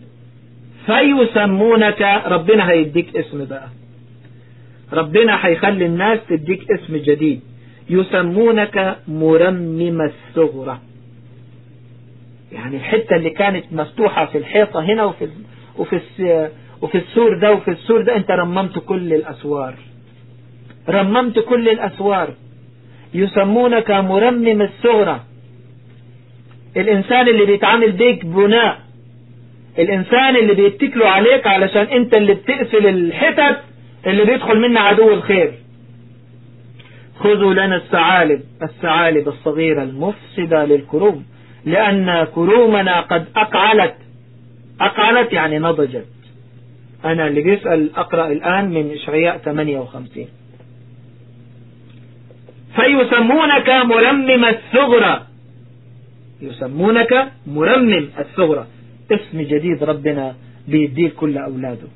فيسمونك ربنا هيديك اسم بقى. ربنا هيخلي الناس تديك اسم جديد. يسمونك مرمم الثغرة. يعني الحتة اللي كانت مفتوحة في الحيطة هنا وفي وفي وفي السور ده وفي السور ده انت رممت كل الأسوار. رممت كل الأسوار. يسمونك مرمم الثغرة الإنسان اللي بيتعامل بيك بناء. الإنسان اللي بيتكلوا عليك علشان أنت اللي بتقفل الحتت اللي بيدخل منها عدو الخير. خذوا لنا الثعالب الثعالب الصغيرة المفسدة للكروم. لأن كرومنا قد أقعلت. أقعلت يعني نضجت. أنا اللي بيسأل أقرأ الآن من إشعياء 58 فيسمونك مرمم الثغرة. يسمونك مرمم الثغرة. اسم جديد ربنا بيديه كل أولاده.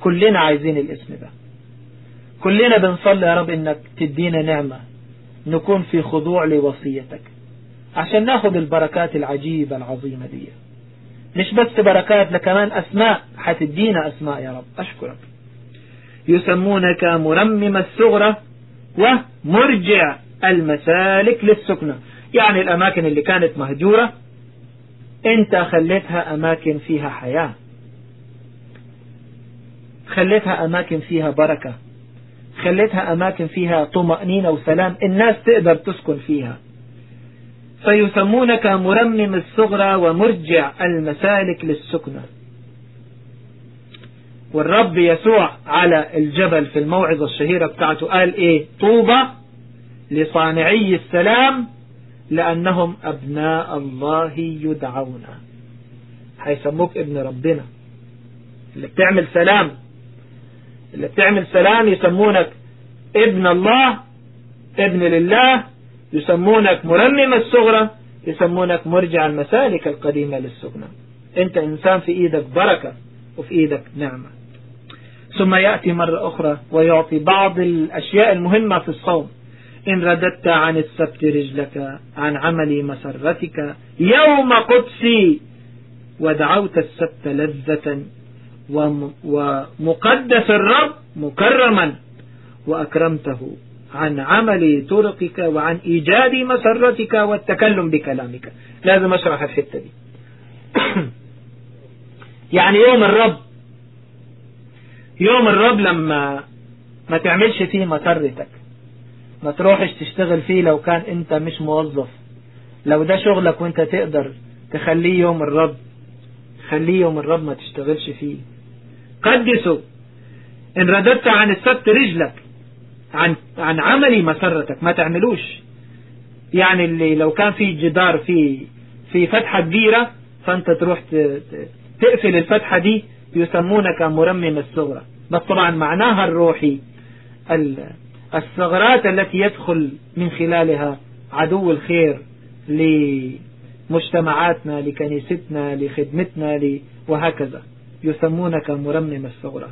كلنا عايزين الاسم ده. كلنا بنصلي يا رب إنك تدينا نعمة. نكون في خضوع لوصيتك. عشان ناخد البركات العجيبة العظيمة دي. مش بس بركات لكمان أسماء. حتدينا أسماء يا رب. أشكرك. يسمونك مرمم الثغرة ومرجع المسالك للسكنة يعني الأماكن اللي كانت مهجورة أنت خليتها أماكن فيها حياة. خليتها أماكن فيها بركة. خليتها أماكن فيها طمأنينة وسلام. الناس تقدر تسكن فيها. فيسمونك مرمم الثغرة ومرجع المسالك للسكنة والرب يسوع على الجبل في الموعظة الشهيرة بتاعته قال إيه؟ طوبى لصانعي السلام لأنهم أبناء الله يدعون. هيسموك ابن ربنا. اللي بتعمل سلام اللي بتعمل سلام يسمونك ابن الله ابن لله يسمونك مرمم الصغرى يسمونك مرجع المسالك القديمة للسكنة أنت إنسان في إيدك بركة وفي إيدك نعمة. ثم يأتي مرة أخرى ويعطي بعض الأشياء المهمة في الصوم. إن رددت عن السبت رجلك عن عمل مسرتك يوم قدسي ودعوت السبت لذة ومقدس الرب مكرما وأكرمته عن عمل طرقك وعن إيجاد مسرتك والتكلم بكلامك. لازم أشرح الحتة دي. يعني يوم الرب يوم الرب لما ما تعملش فيه مسرتك ما تروحش تشتغل فيه لو كان أنت مش موظف. لو ده شغلك وأنت تقدر تخليه يوم الرب خليه يوم الرب ما تشتغلش فيه. قدسه إن رددت عن السبت رجلك عن عن عملي مسرتك ما تعملوش. يعني اللي لو كان في جدار في في فتحة كبيرة فأنت تروح تقفل الفتحة دي يسمونك مرمم الصغرى. بس طبعا معناها الروحي. الثغرات التي يدخل من خلالها عدو الخير لمجتمعاتنا لكنيستنا لخدمتنا وهكذا يسمونك مرمم الثغرة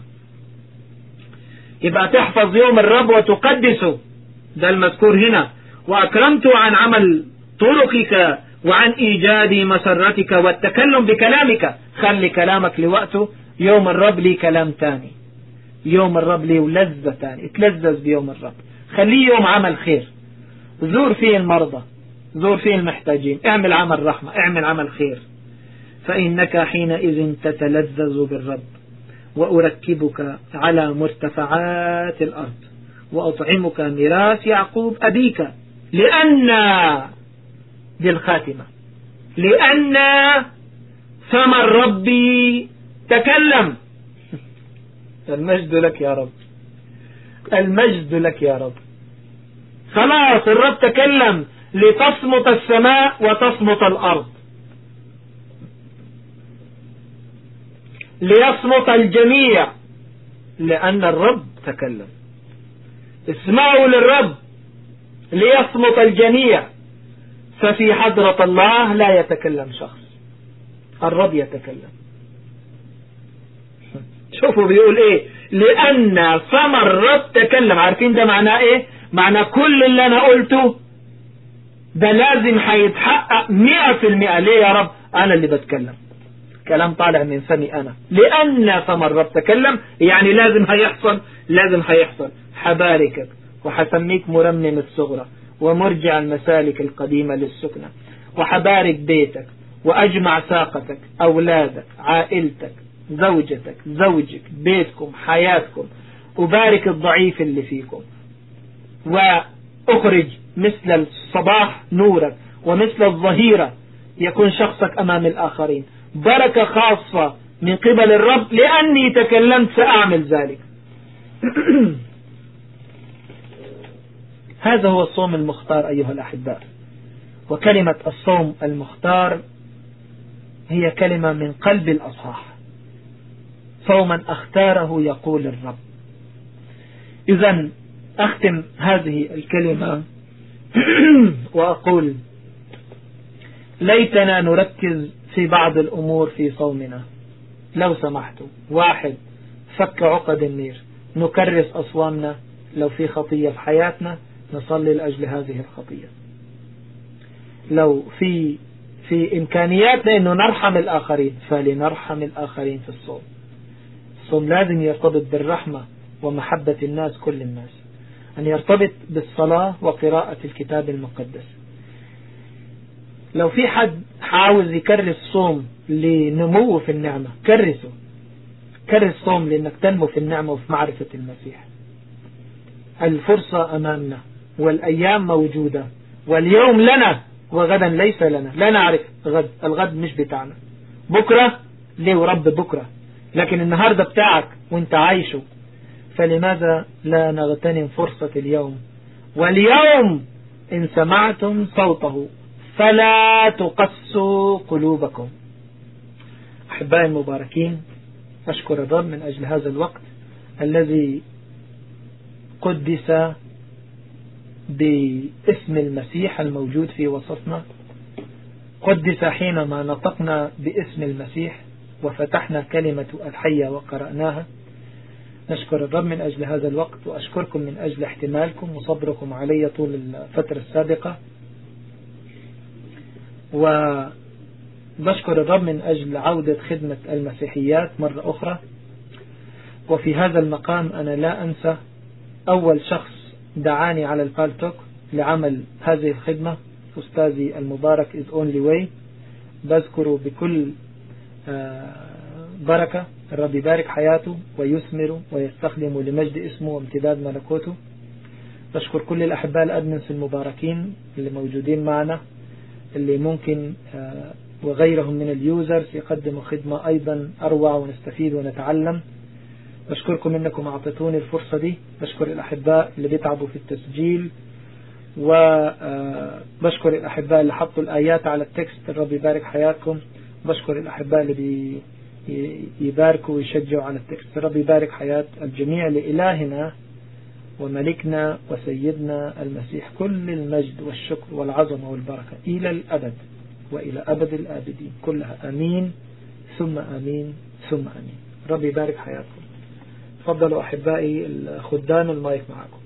يبقى تحفظ يوم الرب وتقدسه ده المذكور هنا. وأكرمت عن عمل طرقك وعن إيجاد مسرتك والتكلم بكلامك. خلي كلامك لوقته. يوم الرب لي كلام تاني. يوم الرب لي ولذة تاني. اتلذذ بيوم الرب. خليه يوم عمل خير. زور فيه المرضى. زور فيه المحتاجين. اعمل عمل رحمة. اعمل عمل خير. فإنك حينئذ تتلذذ بالرب. وأركبك على مرتفعات الأرض وأطعمك ميراث يعقوب أبيك لأن دي الخاتمة لأن ثمر ربي تكلم. المجد لك يا رب. المجد لك يا رب. خلاص الرب تكلم. لتصمت السماء وتصمت الأرض. ليصمت الجميع. لأن الرب تكلم. اسمعوا للرب. ليصمت الجميع. ففي حضرة الله لا يتكلم شخص. الرب يتكلم. شوفوا بيقول إيه. لأن ثمر الرب تكلم. عارفين ده معناه إيه؟ معناه كل اللي أنا قلته ده لازم هيتحقق مئة في المئة. ليه يا رب؟ أنا اللي بتكلم. كلام طالع من فمي أنا. لأن ثمر رب تكلم يعني لازم هيحصل لازم هيحصل. حباركك وحسميك مرمم الصغرى ومرجع المسالك القديمة للسكنة. وحبارك بيتك وأجمع ساقتك أولادك عائلتك زوجتك زوجك بيتكم حياتكم. وبارك الضعيف اللي فيكم. وأخرج مثل الصباح نورك ومثل الظهيرة يكون شخصك أمام الآخرين. بركة خاصة من قبل الرب لأني تكلمت سأعمل ذلك. هذا هو الصوم المختار أيها الأحباء. وكلمة الصوم المختار هي كلمة من قلب الأصحاح. صوما أختاره يقول الرب. إذا أختم هذه الكلمة وأقول ليتنا نركز في بعض الأمور في صومنا. لو سمحتوا واحد فك عقد النير. نكرس أصوامنا. لو في خطية في حياتنا نصلي لأجل هذه الخطية. لو في في إمكانياتنا أنه نرحم الآخرين فلنرحم الآخرين في الصوم. الصوم لازم يرتبط بالرحمة ومحبة الناس كل الناس. أن يرتبط بالصلاة وقراءة الكتاب المقدس. لو في حد عاوز يكرس صوم لنمو في النعمة. كرسه. كرس صوم لأنك تنمو في النعمة وفي معرفة المسيح. الفرصة أمامنا والأيام موجودة واليوم لنا وغدا ليس لنا. لا نعرف غد. الغد مش بتاعنا. بكرة ليه ورب بكرة؟ لكن النهاردة بتاعك وانت عايشه. فلماذا لا نغتنم فرصة اليوم؟ واليوم إن سمعتم صوته. فلا تقسوا قلوبكم. أحبائي المباركين أشكر الرب من أجل هذا الوقت الذي قدس باسم المسيح الموجود في وسطنا. قدس حينما نطقنا باسم المسيح وفتحنا كلمة الحية وقرأناها. نشكر الرب من أجل هذا الوقت وأشكركم من أجل احتمالكم وصبركم علي طول الفترة السابقة. وبشكر الرب من أجل عودة خدمة المسيحيات مرة أخرى. وفي هذا المقام أنا لا أنسى أول شخص دعاني على ال Paltalk لعمل هذه الخدمة أستاذي المبارك is only way. بذكره بكل آه، بركة. الرب يبارك حياته ويثمر ويستخدمه لمجد اسمه وامتداد ملكوته. بشكر كل الأحباء ال admins المباركين اللي موجودين معنا. اللي ممكن آه، وغيرهم من ال users يقدموا خدمة أيضا أروع ونستفيد ونتعلم. بشكركم أنكم أعطيتوني الفرصة دي. بشكر الأحباء اللي بيتعبوا في التسجيل. وبشكر آه، الأحباء اللي حطوا الآيات على التكست. الرب يبارك حياتكم. بشكر الأحباء اللي بيباركوا ويشجعوا على التكست. الرب يبارك حياة الجميع لإلهنا. وملكنا وسيدنا المسيح كل المجد والشكر والعظمة والبركة إلى الأبد وإلى أبد الآبدين كلها. أمين. ثم أمين. ثم أمين. ربي يبارك حياتكم. تفضلوا أحبائي الخدام المايك معكم.